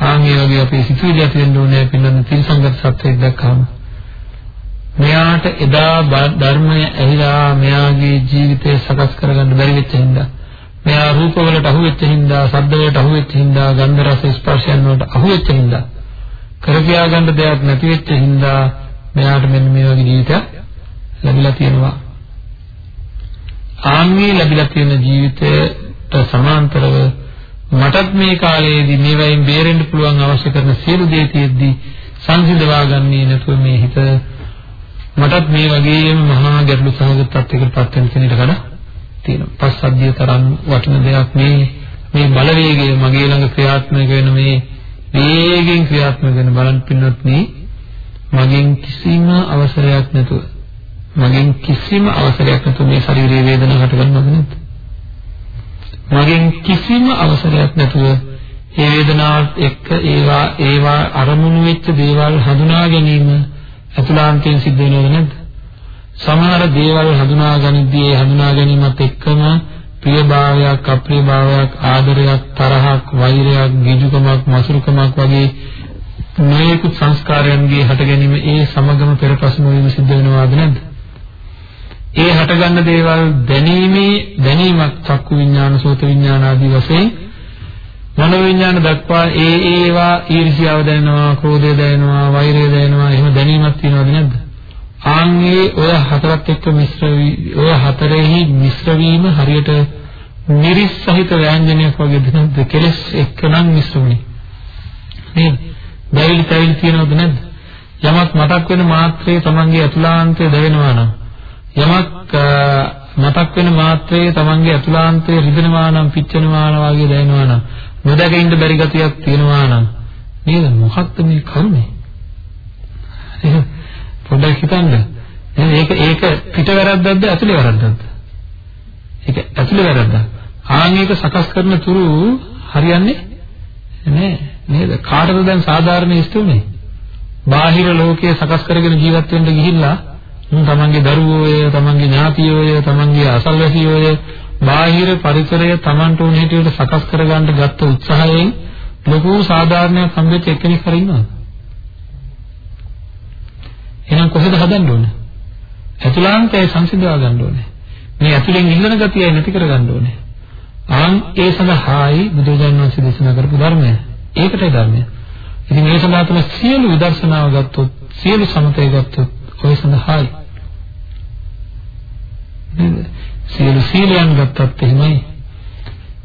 ආන් ඒ වගේ අපේ සිතුවිලි ඇති වෙන්න ඕනේ පින්නන තිරසංගත සත්‍යයක් දැක්කහම මෙයාට එදා ධර්මය ඇහිලා මෙයාගේ ජීවිතය සකස් කරගන්න බැරි වෙච්ච හින්දා මෙයා රූප වලට අහු වෙච්ච හින්දා ශබ්ද වලට අහු වෙච්ච හින්දා ගන්ධ රස ස්පර්ශයන් වලට අහු වෙච්ච හින්දා කරපියා ගන්න දෙයක් නැති වෙච්ච හින්දා මෙයාට මෙන්න මේ වගේ ජීවිතයක් ලැබිලා තියෙනවා. ආන්ගේ ලැබිලා තියෙන ජීවිතයට සමාන්තරව මටත් මේ කාලයේදී මේවයින් බේරෙන්න පුළුවන් අවශ්‍ය කරන සියලු දේ තියෙද්දී සංසිඳවා ගන්නේ නැතුව මේ හිත මටත් මේ වගේම මහා ගැටලු සහගත තත්යකට පත් වෙන කෙනෙක් කඩ තියෙනවා. පස්සද්ධිය තරම් වටින දෙයක් මේ මේ බලවේගය මගේ ළඟ ක්‍රියාත්මක වෙන මේ වේගෙන් ක්‍රියාත්මක වෙන බලන් පින්නත් මේ මගෙන් කිසිම අවසරයක් නැතුව මගෙන් කිසිම අවසරයක් නැතුව මේ ශරීරයේ වේදනාව හටගන්නවද නැද්ද? මගෙන් කිසිම අවසරයක් නැතුව ඒ වේදනාවත් එක්ක ඒවා ඒවා අරමුණු වෙච්ච දේවල් හඳුනා ගැනීම අතුලාන්තයෙන් සිද්ධ වෙනවද නැද්ද? සමහර දේවල් හඳුනා ගනිද්දී ඒ හඳුනා ගැනීමත් එක්කම ප්‍රියභාවයක් අප්‍රියභාවයක් ආදරයක් තරහක් වෛරයක් ගිජුකමක් මසුරුකමක් වගේ මේකුත් සංස්කාරයන්ගේ හට ගැනීම ඒ සමගම පෙර ප්‍රශ්න වීම සිද්ධ වෙනවද නැද්ද? ඒ හටගන්න දේවල් දැනීමේ දැනීමක් චක්කු විඥාන සෝත විඥාන ආදී වශයෙන් මනෝ විඥාන දක්වා ඒ ඒවා ඊර්ෂ්‍යාව දැනෙනවා ක්‍රෝධය දැනෙනවා වෛරය දැනෙනවා එහෙම දැනීමක් තියෙනවද නැද්ද ආන්ගේ ඔය හතරත් එක්ක මිශ්‍ර ඔය හතරෙහි මිශ්‍ර වීම හරියට නිරිස් සහිත ව්‍යංජනයක් වගේ දෙනද කෙලස් එක්කනම් මිශ්‍ර වෙන්නේ නේද? දැවිලි තැවිලි තියෙනවද නැද්ද? යමක් මතක් වෙන මාත්‍රේ තමන්ගේ අතුලාන්තය දැවෙනවා නම් යමක් මතක් වෙන මාත්‍රයේ තමන්ගේ අතුලාන්තයේ රිදෙනවා නම් පිච්චෙනවා නම් වගේ දැනෙනවා නම් නොදැක ඉන්න බැරි ගතියක් තියෙනවා නම් නේද? මොකක්ද මේ කරුණේ? පොඩ්ඩක් හිතන්න. ඒක ඒක පිට වැරද්දක්ද ඇතුලේ වැරද්දක්ද? ඒක ඇතුලේ වැරද්දක්. ආන් ඒක සකස් කරන තුරු හරියන්නේ නෑ නේද? කාටද දැන් සාධාරණ ඉස්තුනේ බාහිර ලෝකයේ සකස් කරගෙන ජීවත් වෙන්න ගිහිල්ලා තමන්ගේ දරුවෝය, තමන්ගේ ඥාතියෝය, තමන්ගේ අසල්වැසියෝය බාහිර පරිසරය තමන්ට උන හැටියට සකස් කරගන්න ගත්ත උත්සාහයෙන් ලොකු සාධාරණයක් හම්බෙච්ච එක්කෙනෙක් හරි ඉන්නවද? එහෙනම් කොහෙද හදන්න ඕනේ? ඇතුළාන්තය සංසිඳවා ගන්න ඕනේ. මේ ඇතුලෙන් ඉල්ලන ගතිය නැති කර ගන්න ඕනේ. ආන් ඒ සඳහායි බුදුරජාණන් වහන්සේ දේශනා කරපු ධර්මය. ඒකටයි ධර්මය. ඉතින් මේ සඳහා තමයි සියලු විදර්ශනාව ගත්තොත්, සියලු සමතය ගත්තොත් ඔය සඳහායි නේද? සියලු සීලයන් ගත්තත් එහෙමයි.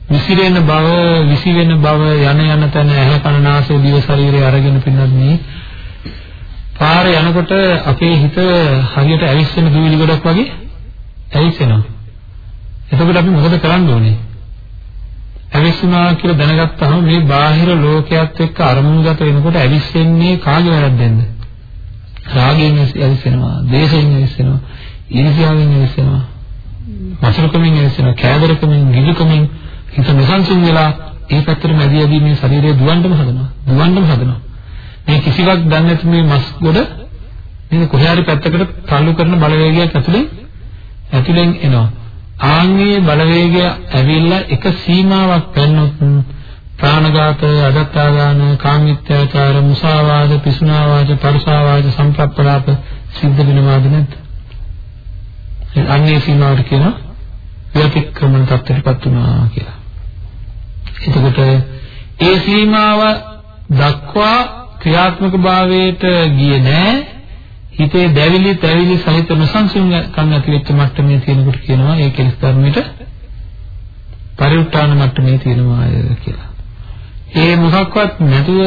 විසිරෙන බව, විසිවෙන බව යන යන තැන ඇහැ කන නාසය දිව ශරීරය අරගෙන පින්නත් මේ පාරේ යනකොට අපේ හිත හරියට ඇවිස්සෙන දුවිලි ගොඩක් වගේ ඇවිස්සෙනවා. එතකොට අපි මොකද කරන්න ඕනේ? ඇවිස්සුනා කියලා දැනගත්තාම මේ බාහිර ලෝකයක් එක්ක අරමුණුගත වෙනකොට ඇවිස්සෙන්නේ කාගේ වැරද්දෙන්ද? රාගයෙන් ඇවිස්සෙනවා, දේශයෙන් ඇවිස්සෙනවා, ඊර්ෂ්‍යාවෙන් ඇවිස්සෙනවා, වසරකමින් ඇවිස්සෙන කෑදරකමින් ගිජුකමින් හිත නොසන්සුන් වෙලා ඒ පැත්තට මැදි යදී මේ ශරීරය දුවන්නම හදනවා දුවන්නම හදනවා මේ කිසිවක් දන්නේ නැති මේ මස් ගොඩ නේද? කොහේ හරි පැත්තකට තල්ලු කරන බලවේගයක් ඇතුලෙන් ඇතුලෙන් එනවා. ආන්ගේ බලවේගය ඇවිල්ලා එක සීමාවක් ගන්නොත් ප්‍රාණඝාත අදත්තාදාන කාමීත්‍යාචාර මුසාවාද පිසුනාවාද පරුසාවාද සම්ප්‍රප්පලාප සිද්ධ වෙනවාද නැද්ද? අන්නේ සීමාවට කියනවා විතික්‍රමන තත්ත්වයටපත් වුණා කියලා. එතකොට ඒ සීමාව දක්වා ක්‍රියාත්මක භාවයට ගියේ නෑ හිතේ දැවිලි තැවිලි සහිත නොසන්සුන් කම් ඇති වෙච්ච මට්ටමේ තියෙනකොට කියනවා ඒ කෙලස් ධර්මයට පරිඋත්තාන මට්ටමේ තියෙනවා කියලා. ඒ මොකක්වත් නැතුව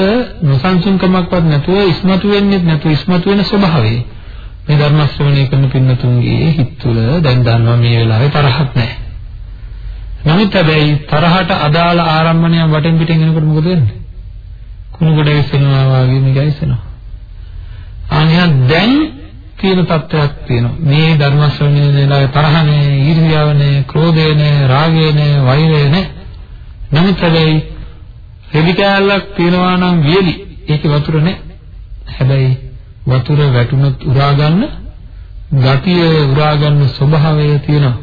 නොසන්සුන්කමක්වත් නැතුව ඉස්මතු වෙන්නේ නැතුව ඉස්මතු වෙන ස්වභාවය මේ ධර්ම ශ්‍රවණය කරන පින්නතුන්ගේ හිත තුළ දැන් දන්නවා මේ වෙලාවේ තරහක් නැහැ. නමුත් හැබැයි තරහට අදාළ ආරම්භණයක් වටෙන් පිටින් එනකොට මොකද වෙන්නේ? කුණු ගොඩ විසෙනවා වගේ මේක විසෙනවා. අනිහා දැන් තියෙන තත්ත්වයක් තියෙනවා. මේ ධර්ම ශ්‍රවණය වෙලාවේ තරහ නැහැ, ඊර්ෂ්‍යාව නැහැ, ක්‍රෝධය නැහැ, රාගය නැහැ, වෛරය නැහැ. නමුත් හැබැයි රෙදි කෑල්ලක් තියනවා නම් වියලි. ඒකේ වතුර නැහැ. හැබැයි වතුර වැටුනොත් උරා ගන්න ගතිය උරා ගන්න ස්වභාවය තියෙනවා.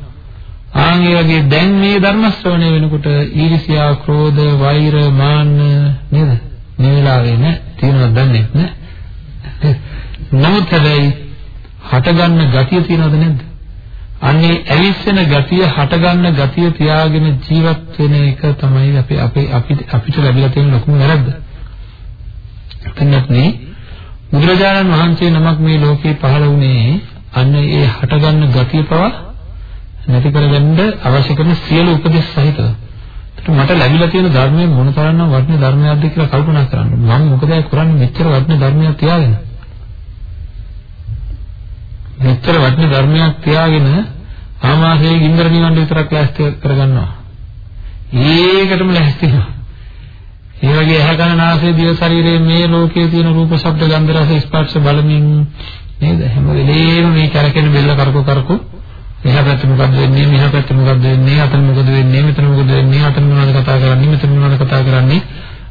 ආන් ඒ වගේ දැන් මේ ධර්ම ශ්‍රවණය වෙනකොට ඊර්ෂ්‍යා, ක්‍රෝධ, වෛර, මාන්න නේද? මේ වෙලාවේ නෑ තියෙනවද දන්නේ නෑ. නමුත් හැබැයි හටගන්න ගතිය තියෙනවද නැද්ද? අන්නේ ඇවිස්සෙන ගතිය හටගන්න ගතිය තියාගෙන ජීවත් වෙන එක තමයි අපි අපේ අපිට අපිට ලැබිලා තියෙන ලොකුම වැරද්ද. එතනත් නේ බුදුරජාණන් වහන්සේ නමක් මේ ලෝකේ පහළ වුණේ අන්න ඒ හටගන්න ගතිය පවා නැති කරගන්න අවශ්‍ය කරන සියලු උපදෙස් සහිතව. ඒත් මට ලැබිලා තියෙන ධර්මයේ මොන තරම්නම් වටින ධර්මයක්ද කියලා කල්පනා කරන්න. මම මොකද කරන්නේ මෙච්චර වටින ධර්මයක් තියාගෙන? මෙච්චර වටින ධර්මයක් තියාගෙන ආමාශයේ ගින්දර නිවන්න විතරක් ලෑස්ති කරගන්නවා. ඒකටම ලෑස්තිනවා. ඒ වගේ ඇහැ කන නාසය දිව ශරීරයේ මේ ලෝකයේ තියෙන රූප ශබ්ද ගන්ධ රස ස්පර්ශ බලමින් නේද හැම වෙලේම මේ කරකෙන බෙල්ල කරකෝ කරකෝ එහා පැත්තේ මොකද්ද වෙන්නේ? මෙහා පැත්තේ මොකද්ද වෙන්නේ? අතන මොකද වෙන්නේ? මෙතන මොකද වෙන්නේ? අතන මොනවද කතා කරන්නේ? මෙතන මොනවද කතා කරන්නේ?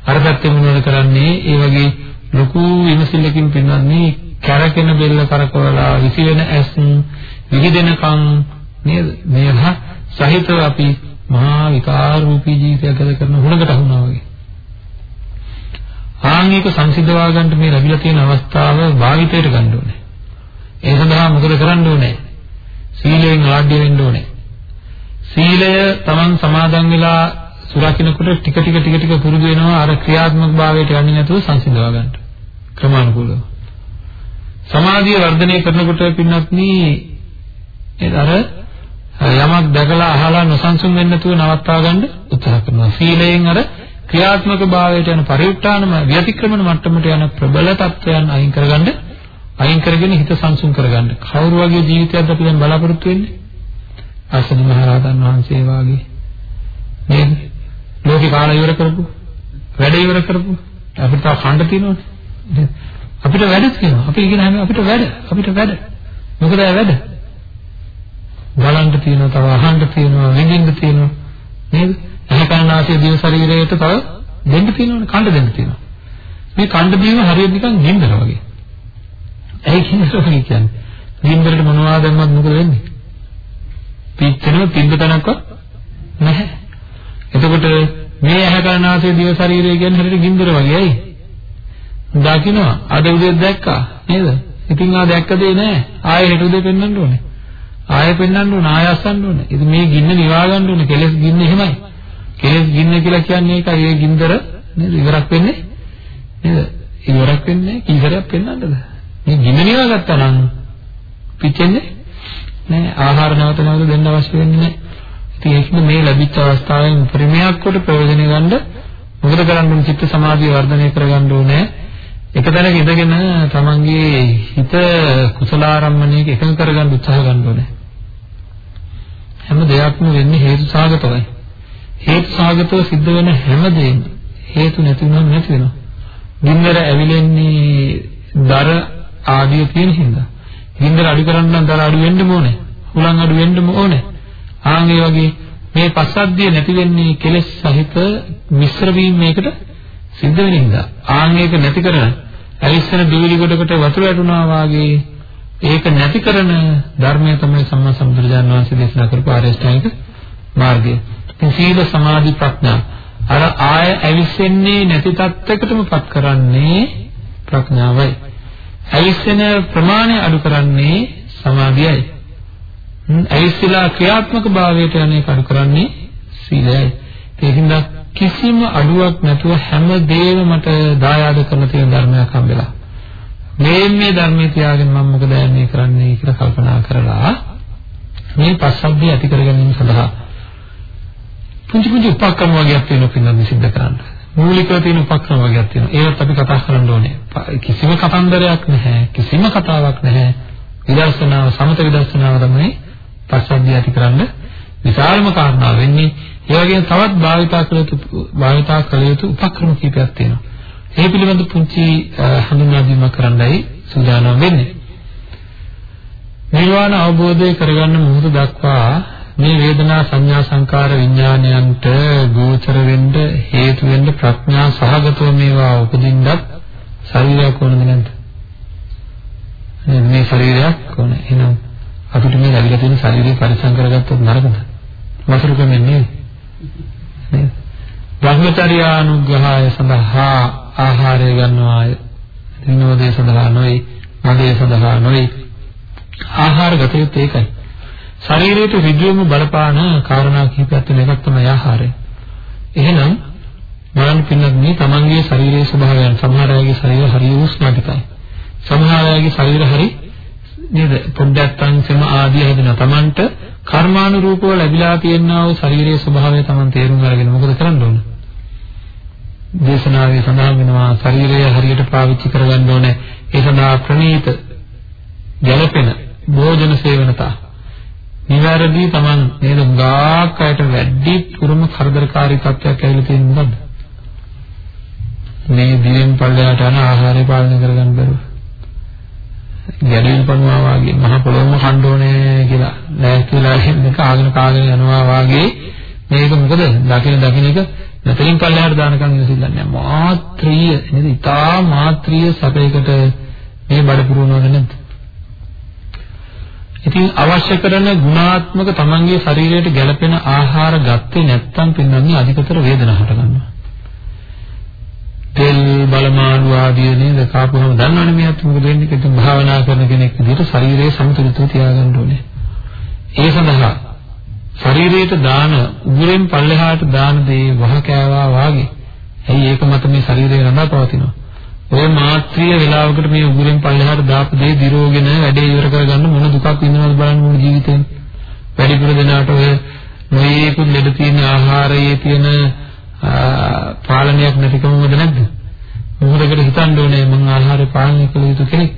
අර පැත්තේ මොනවද කරන්නේ? ඒ වගේ ලොකු විමසිල්ලකින් පින්නන්නේ කරකෙන බෙල්ල කරකවලා විසිරෙන ඇස් විහිදෙනකන් නේද? මේවා සහිතව අපි මහා විකාර රූපී ජීවිතයක් ගත කරන හුණකට අහුනවා වගේ. ආංගික සංසිද්ධවා ගන්නට මේ ලැබිලා තියෙන අවස්ථාව භාවිතයට ගන්න ඕනේ. ඒ සඳහා මොකද කරන්න ඕනේ? සීලයෙන් ආඩ්‍ය වෙන්න ඕනේ. සීලය Taman සමාදන් වෙලා සුරකින්නකොට ටික ටික ටික ටික පුරුදු වෙනවා අර ක්‍රියාත්මක භාවයට යන්නේ නැතුව සංසිඳවා ගන්න. ක්‍රමානුකූලව. සමාධිය වර්ධනය කරනකොට පින්නත් ඒ අර යමක් දැකලා අහලා නොසන්සුන් වෙන්න නැතුව නවත්වා ගන්න උත්සාහ කරනවා. සීලයෙන් අර ක්‍රියාත්මක භාවයට යන පරිඋත්ථානම ව්‍යතික්‍රමන මට්ටමට යන ප්‍රබල තත්වයන් අයින් කරගන්න අයින් කරගෙන හිත සංසුන් කරගන්න. කවුරු වගේ ජීවිතයක්ද අපි දැන් බලාපොරොත්තු වෙන්නේ? අසනි මහරහතන් වහන්සේ වාගේ. නේද? ලෝකේ කාල ඉවර කරපු වැඩ ඉවර කරපු අපිට තව කණ්ඩ තියෙනවනේ. අපිට වැඩ තියෙනවා. අපි ඉගෙන හැම අපිට වැඩ අපිට වැඩ. මොකද වැඩ? බලන්න තියෙනවා තව අහන්න තියෙනවා විඳින්න තියෙනවා. නේද? ඇහැකරනාසය දිව ශරීරයට තව දෙන්න තියෙනවනේ කණ්ඩ දෙන්න තියෙනවා. මේ කණ්ඩ දීම හරියට නිකන් නින්දර වගේ. ඇයි කියන්නේ කියන්නේ? නින්දරට මොනවද දැම්මත් මොකද වෙන්නේ? පිච්චෙනව පින්ද තනක්වත් නැහැ. එතකොට මේ ඇහැකරනාසය දිව ශරීරය කියන්නේ හරියට ගින්දර වගේ ඇයි? දකින්නවා අද උදේ දැක්කා නේද? ඉතින් ආ දැක්ක දේ නෑ. ආයෙ හෙට උදේ පෙන්වන්න ඕනේ. ආයෙ පෙන්වන්න ඕනේ ආයෙ අස්සන්න ඕනේ. ඉතින් මේ ගින්න නිවා ගන්න ඕනේ. කෙලස් ගින්න එහෙමයි. කෙලෙස් ගින්න කියලා කියන්නේ ඒකයි ඒ ගින්දර නේද ඉවරක් වෙන්නේ නේද ඉවරක් වෙන්නේ කීසරයක් පෙන්වන්නද මේ ගින්න නිවා ගත්තා නම් පිච්චෙන්නේ නෑ. ආහාර නැවත නැවත දෙන්න අවශ්‍ය වෙන්නේ නෑ. ඉතින් ඒකම මේ ලැබිච්ච අවස්ථාවෙන් පරිමයක් කොට ප්‍රයෝජන ගන්න මොකද කරන්නේ චිත්ත සමාධිය වර්ධනය කරගන්න ඕනේ. එක තැනක ඉඳගෙන තමන්ගේ හිත කුසලාරම්මණයක එකඟ කරගන්න උත්සාහ ගන්න ඕනේ. හැම දෙයක්ම වෙන්නේ හේතු සාගතවයි. හේතු සාගතව සිද්ධ වෙන හැමදේම හේතු නැති වුණාම නැති වෙනවා. ගින්නර ඇවිලෙන්නේ දර ආදිය තියෙන හින්දා. ගින්නර අඩු කරන්න නම් දර අඩු වෙන්න ඕනේ. හුලං අඩු වෙන්න ඕනේ. ආන් ඒ වගේ මේ පස්සද්ධිය නැති වෙන්නේ කෙලෙස් සහිත මිශ්‍ර වීම මේකට සිද්ධ වෙන හින්දා. ආන් ඒක නැති කරන ඇලිස්සන දිවිලි කොටකට වතුර වැටුණා වාගේ ඒක නැති කරන ධර්මය තමයි සම්මා සම්බුදුරජාණන් වහන්සේ දේශනා කරපු ආරියෂ්ඨාංගික මාර්ගය. සීල සමාධි ප්‍රඥා අර ආය ඇවිස්සෙන්නේ නැති තත්යකටමපත් කරන්නේ ප්‍රඥාවයි. ඇවිස්සෙන ප්‍රමාණය අඩු කරන්නේ සමාධියයි. ඇවිස්සලා ක්‍රියාත්මක භාවයට යන එක අඩු කරන්නේ සීලයයි. ඒකින්ද කිසිම අඩුවක් නැතුව හැම දෙයක්ම මට දායාද කරන තියෙන ධර්මයක් හම්බෙලා. මේ මේ ධර්මයේ තියාගෙන මම මොකද යන්නේ කරන්නේ කියලා කල්පනා කරලා මේ පස්සද්ධිය ඇති කරගැනීම සඳහා පුංචි පුංචි උපක්‍රම වගේක් තියෙනවා පින්නත් සිද්ධ කරන්න. මූලිකව තියෙන උපක්‍රම වගේක් තියෙනවා. ඒවත් අපි කතා කරන්න ඕනේ. කිසිම කතන්දරයක් නැහැ. කිසිම කතාවක් නැහැ. විදර්ශනාව සමත විදර්ශනාව තමයි පස්සද්ධිය ඇති කරන්න විශාලම කාරණාව වෙන්නේ. ඒ වගේම තවත් භාවිතා කළ යුතු භාවිතා කළ යුතු උපක්‍රම කීපයක් තියෙනවා. ඒ පිළිබඳ පුංචි හඳුන්වා දීමක් කරන්නයි සූදානම් වෙන්නේ. නිර්වාණ අවබෝධය කරගන්න මොහොත දක්වා මේ වේදනා සංඥා සංකාර විඥානයන්ට ගෝචර වෙන්න හේතු වෙන්න ප්‍රඥා සහගතව මේවා උපදින්නත් ශරීරයක් ඕනද නැද්ද? මේ ශරීරයක් ඕන. එහෙනම් අපිට මේ ලැබිලා තියෙන ශරීරය පරිසම් කරගත්තොත් නරකද? වසරුකමෙන් නේද? නේද? බ්‍රහ්මචර්යානුග්‍රහය සඳහා ආහාරය ගන්නවාය. විනෝදය සඳහා නොවේ, මදේ සඳහා නොවේ. ආහාර ගත යුත්තේ ඒකයි. ශරීරයට ඍජුවම බලපාන කාරණා කිහිපයක් තියෙන එකක් තමයි ආහාරය. එහෙනම් බලන්න පින්නත් මේ තමන්ගේ ශරීරයේ ස්වභාවයන් සමහර අයගේ ශරීර හරිය උෂ්ණයි. සමහර අයගේ ශරීර හරිය නේද පොඩ්ඩක් තන්සම ආදී හැදෙනවා. Tamanට කර්මානුරූපව ලැබිලා තියෙනා වූ ශාරීරික ස්වභාවය Taman තේරුම් අරගෙන මොකද කරන්න ඕන? දේශනාවේ සඳහන් වෙනවා ශරීරය හරියට පාවිච්චි කරගන්න ඕනේ. ඒ සඳහා ප්‍රණීත ගැළපෙන භෝජන සේවනතා. නිවැරදි Taman නේද? ගාක් අයට වැඩි පුරුම කරදරකාරී තත්ත්වයක් ඇවිල්ලා තියෙන මොකද්ද? මේ දිවෙන් පල්ලයට යන ආහාරය පාලනය කරගන්න බැරුව. ගැඩවිල් පණුවා වාගේ මහ පොළොවම කන්න ඕනේ කියලා ලෑස්තිලා ඉන්න කාගෙන කාගෙන යනවා වාගේ මේක මොකද? දකින දකින එක මෙතනින් පල්ලෙහාට දානකම් ඉවසිල්ලන්නේ නැහැ. මාත්‍රීය නේද? ඉතා මාත්‍රීය සැපයකට මේ බඩ පුරවනවද නැද්ද? ඉතින් අවශ්‍ය කරන ගුණාත්මක තමන්ගේ ශරීරයට ගැළපෙන ආහාර ගත්තේ නැත්නම් පින්නන්නේ අධිකතර වේදනාවක් හට ගන්නවා තෙල් බලමාළු ආදී නේද කාපුවම දන්නවනේ මෙයාත් මොකද වෙන්නේ කිව්වොත් භාවනා කරන කෙනෙක් විදිහට ශරීරයේ සමතුලිතව තියාගන්න ඕනේ. ඒ සඳහා ශරීරයට දාන උගුරෙන් පල්ලෙහාට දාන දේ වහ කෑවා වාගේ. ඇයි ඒක මත මේ ශරීරය රඳා පවතිනවා. ඔය මාත්‍රිය වේලාවකට මේ උගුරෙන් පල්ලෙහාට දාපු දේ දිරෝගෙන වැඩේ ඉවර කරගන්න මොන දුකක් විඳිනවද බලන්න මොන ජීවිතේ. වැඩිපුර දෙනාට ඔය නොයේකුත් ලෙඩ තියෙන ආහාරයේ තියෙන පාලනයක් නැතිකමද නැද්ද? මොකදකට හිතන්න ඕනේ මම ආහාරය පාලනය කළ යුතු කෙනෙක්.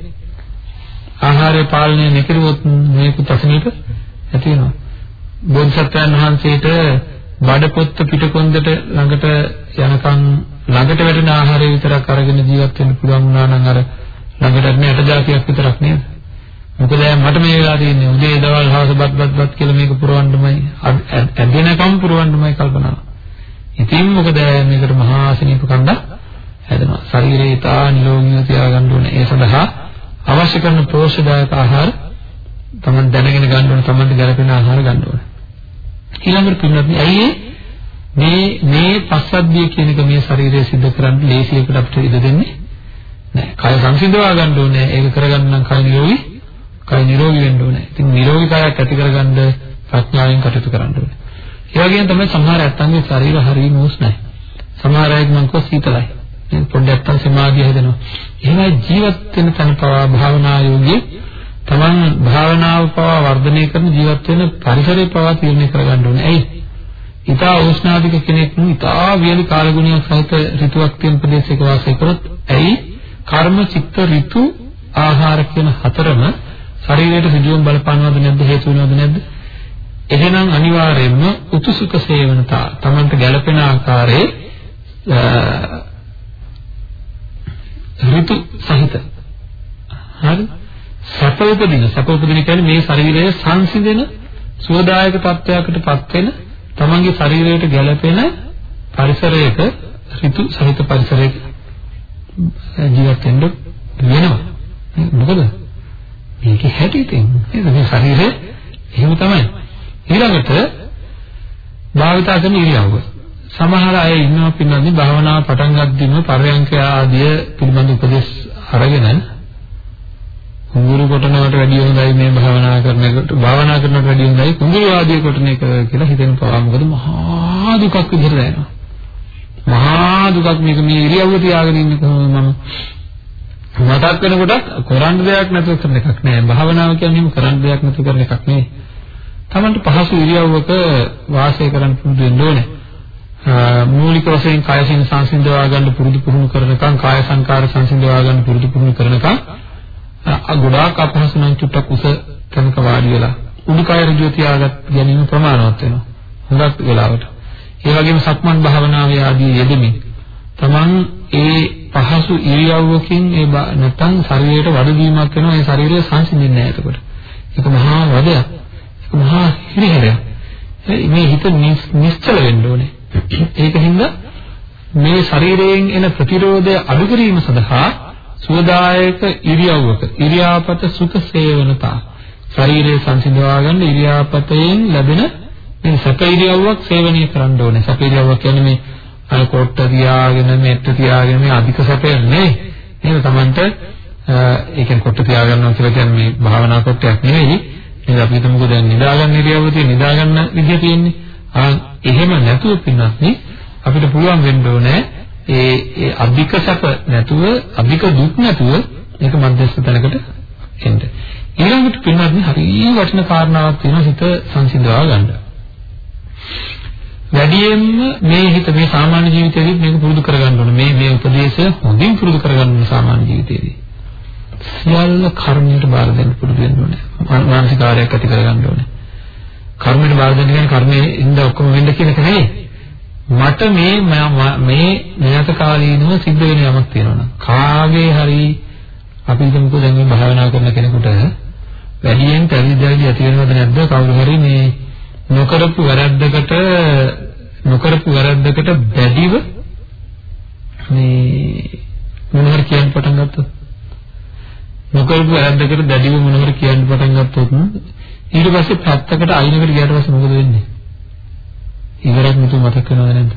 ආහාරය පාලනය නොකරුවොත් මේක තසනීප ඇති වෙනවා. බෝධිසත්වයන් වහන්සේට බඩපොත්ත පිටකොන්දට ළඟට යනකම් ළඟට වැටෙන ආහාරය විතරක් අරගෙන ජීවත් වෙන්න පුළුවන් වුණා නම් අර ළඟට නෑ අට જાතියක් විතරක් නේද? මොකද මට මේ වෙලා තියෙන්නේ උදේ දවල් හවස බත් බත් බත් කියලා මේක පුරවන්නමයි ඇදෙනකම් පුරවන්නමයි කල්පනාව. ඉතින් මොකද මේකට මහා සනීප කණ්ඩා හැදෙනවා. ශරීරය ඉතා නිරෝගීව තියාගන්න ඕනේ. ඒ සඳහා අවශ්‍ය කරන පෝෂ්‍යදායක ආහාර තමන් දැනගෙන ගන්න ඕනේ. තමන්ට ගැළපෙන ආහාර ගන්න ඕනේ. ඊළඟට පින්නත් ඇයි මේ මේ පස්සද්ධිය කියන එක මේ ශරීරය සිද්ධ කරන්න ලේසියකට අපිට ඉඩ දෙන්නේ නැහැ. කය සංසිඳවා ගන්න ඕනේ. ඒක කරගන්න නම් කය නිරෝගී කය නිරෝගී වෙන්න ඕනේ. ඉතින් නිරෝගී කයක් ඇති කරගන්න ප්‍රඥාවෙන් කටයුතු කරන්න ඕනේ. ඒ වගේම තමයි සමහර ඇත්තන්ගේ ශරීර හරියම උෂ්ණයි. සමහර අය මං කෝ සීතලයි. පොඩ්ඩක් තම සමාධිය හදනවා. එහෙමයි ජීවත් වෙන තන පවා භාවනා යෝගී තමන් භාවනාව පවා වර්ධනය කරන ජීවත් වෙන පරිසරය පවා තීරණය කරගන්න ඕනේ. ඇයි? ඊටා උෂ්ණාධික කෙනෙක් नु ඊටා වියලි කාලගුණයක් සහිත ඍතුවක් තියෙන ප්‍රදේශයක වාසය කරොත් ඇයි? කර්ම චිත්ත ඍතු ආහාර කියන හතරම ශරීරයට සිදුවම් බලපානවද නැද්ද හේතු වෙනවද නැද්ද? එහෙනම් අනිවාර්යයෙන්ම උතුසුක සේවනතා Tamanට ගැළපෙන ආකාරයේ ඍතු සහිත හරි සැප උපදින සැප උපදින කියන්නේ මේ ශරීරය සංසිඳෙන සුවදායක තත්වයකටපත් වෙන Tamanගේ ශරීරයට ගැළපෙන පරිසරයක ඍතු සහිත පරිසරයක ජීවත් වෙන්න වෙනවා. මොකද? මේකේ හැටි තියෙන්නේ මේ ශරීරය එහෙම තමයි. ඊළඟට භාවිතා කරන ඉරියව්ව. සමහර අය ඉන්නවා පින්නන්නේ භාවනාව පටන් ගද්දිම පරයන්ක ආදිය පිළිබඳ උපදෙස් අරගෙන කුඹුරු කොටනවට වැඩිය හොඳයි මේ භාවනා කරන එකට භාවනා කරනවට වැඩිය හොඳයි කුඹුරු ආදිය කොටන එක කියලා හිතෙන පවා මොකද මහා දුකක් විදිහට දැනෙනවා. මහා දුකක් මේක මේ ඉරියව්ව තියාගෙන ඉන්න කොහොමද මම මතක් වෙනකොටත් කරන්න දෙයක් නැතුව කරන එකක් නෑ. භාවනාව කියන්නේ කරන්න දෙයක් නැතුව කරන එකක් නෙවෙයි. තමන්ට පහසු ඉරියව්වක වාසය කරන්න පුරුදු වෙන්න ඕනේ. මූලික වශයෙන් කාය සංසිඳවා ගන්න පුරුදු පුහුණු කරනකම් කාය සංකාර සංසිඳවා ගන්න පුරුදු පුහුණු කරනකම් ගොඩාක් අපහසු නම් චුට්ටක් උස තැනක වාඩි වෙලා උඩුකය ඍජුව තියාගත් ගැනීම ප්‍රමාණවත් වෙනවා. හුඟක් වෙලාවට. ඒ වගේම සක්මන් භාවනාවේ ආදී යෙදෙමින් තමන් ඒ පහසු ඉරියව්වකින් ඒ නැත්තම් ශරීරයට වඩ දීමක් වෙනවා ඒ ශරීරය සංසිඳෙන්නේ නැහැ එතකොට. ඒක මහා වදයක්. ඒක මහා හිරිහැරයක්. මේ හිත නිශ්චල වෙන්න ඕනේ. ඒකින්ද මේ ශරීරයෙන් එන ප්‍රතිරෝධය අඩු කිරීම සඳහා සුවදායක ඉරියව්වක ඉරියාපත සුඛ සේවනතා ශරීරය සංසිඳවා ගන්න ඉරියාපතයෙන් ලැබෙන මේ සැප ඉරියව්වක් සේවනය කරන්න ඕනේ. සැප ඉරියව්වක් කියන්නේ මේ අර කොට්ට තියාගෙන මෙට්ට තියාගෙන මේ අධික සැපය නෙවෙයි. නේද? Tamanට ඒ කියන්නේ කොට්ට තියාගන්නවා කියලා කියන්නේ මේ භාවනා කොට්ටයක් නෙවෙයි. නේද? අපි හිතමුකෝ දැන් නිදාගන්න ඉරියව්ව තියෙන නිදාගන්න විදිය තියෙන්නේ. ආ එහෙම නැතුව පින්නත් නේ අපිට පුළුවන් වෙන්න ඕනේ ඒ ඒ අධික සැප නැතුව අධික දුක් නැතුව ඒක මධ්‍යස්ථ තැනකට එන්න. ඊළඟට පින්නත් හරිය වටින කාරණාවක් තියෙනවා හිත සංසිඳවා ගන්න. වැඩියෙන්ම මේ හිත මේ සාමාන්‍ය ජීවිතයේදී මේක පුරුදු කරගන්න ඕනේ. මේ මේ උපදේශය හොඳින් පුරුදු කරගන්න ඕනේ සාමාන්‍ය ජීවිතයේදී. සියල්ල කර්මයට බාර දෙන්න පුරුදු වෙන්න ඕනේ. මානසික කාර්යයක් ඇති කරගන්න ඕනේ. කර්මයට බාර දෙන්න කියන්නේ කර්මයේ ඉඳ ඔක්කොම වෙන්න කියන එක නෙවෙයි. මට මේ මේ නැවත කාලීනව සිද්ධ වෙන යමක් තියෙනවා කාගේ හරි අපි හිතමුකෝ දැන් මේ භාවනා කරන කෙනෙකුට වැඩියෙන් පැවිදිදැවිලි ඇති වෙනවද නැද්ද? කවුරු හරි මේ නොකරපු වැරද්දකට නොකරපු වැරද්දකට බැදිව මේ මොනවාරි කියන්න පටන් ගත්තොත් නොකරපු වැරද්දකට බැදිව මොනවාරි කියන්න පටන් ගත්තොත් ඊට පස්සේ පැත්තකට අයිනකට ගියාට පස්සේ මොකද වෙන්නේ? ඉවරක් නතු මතක් වෙනවද නැද්ද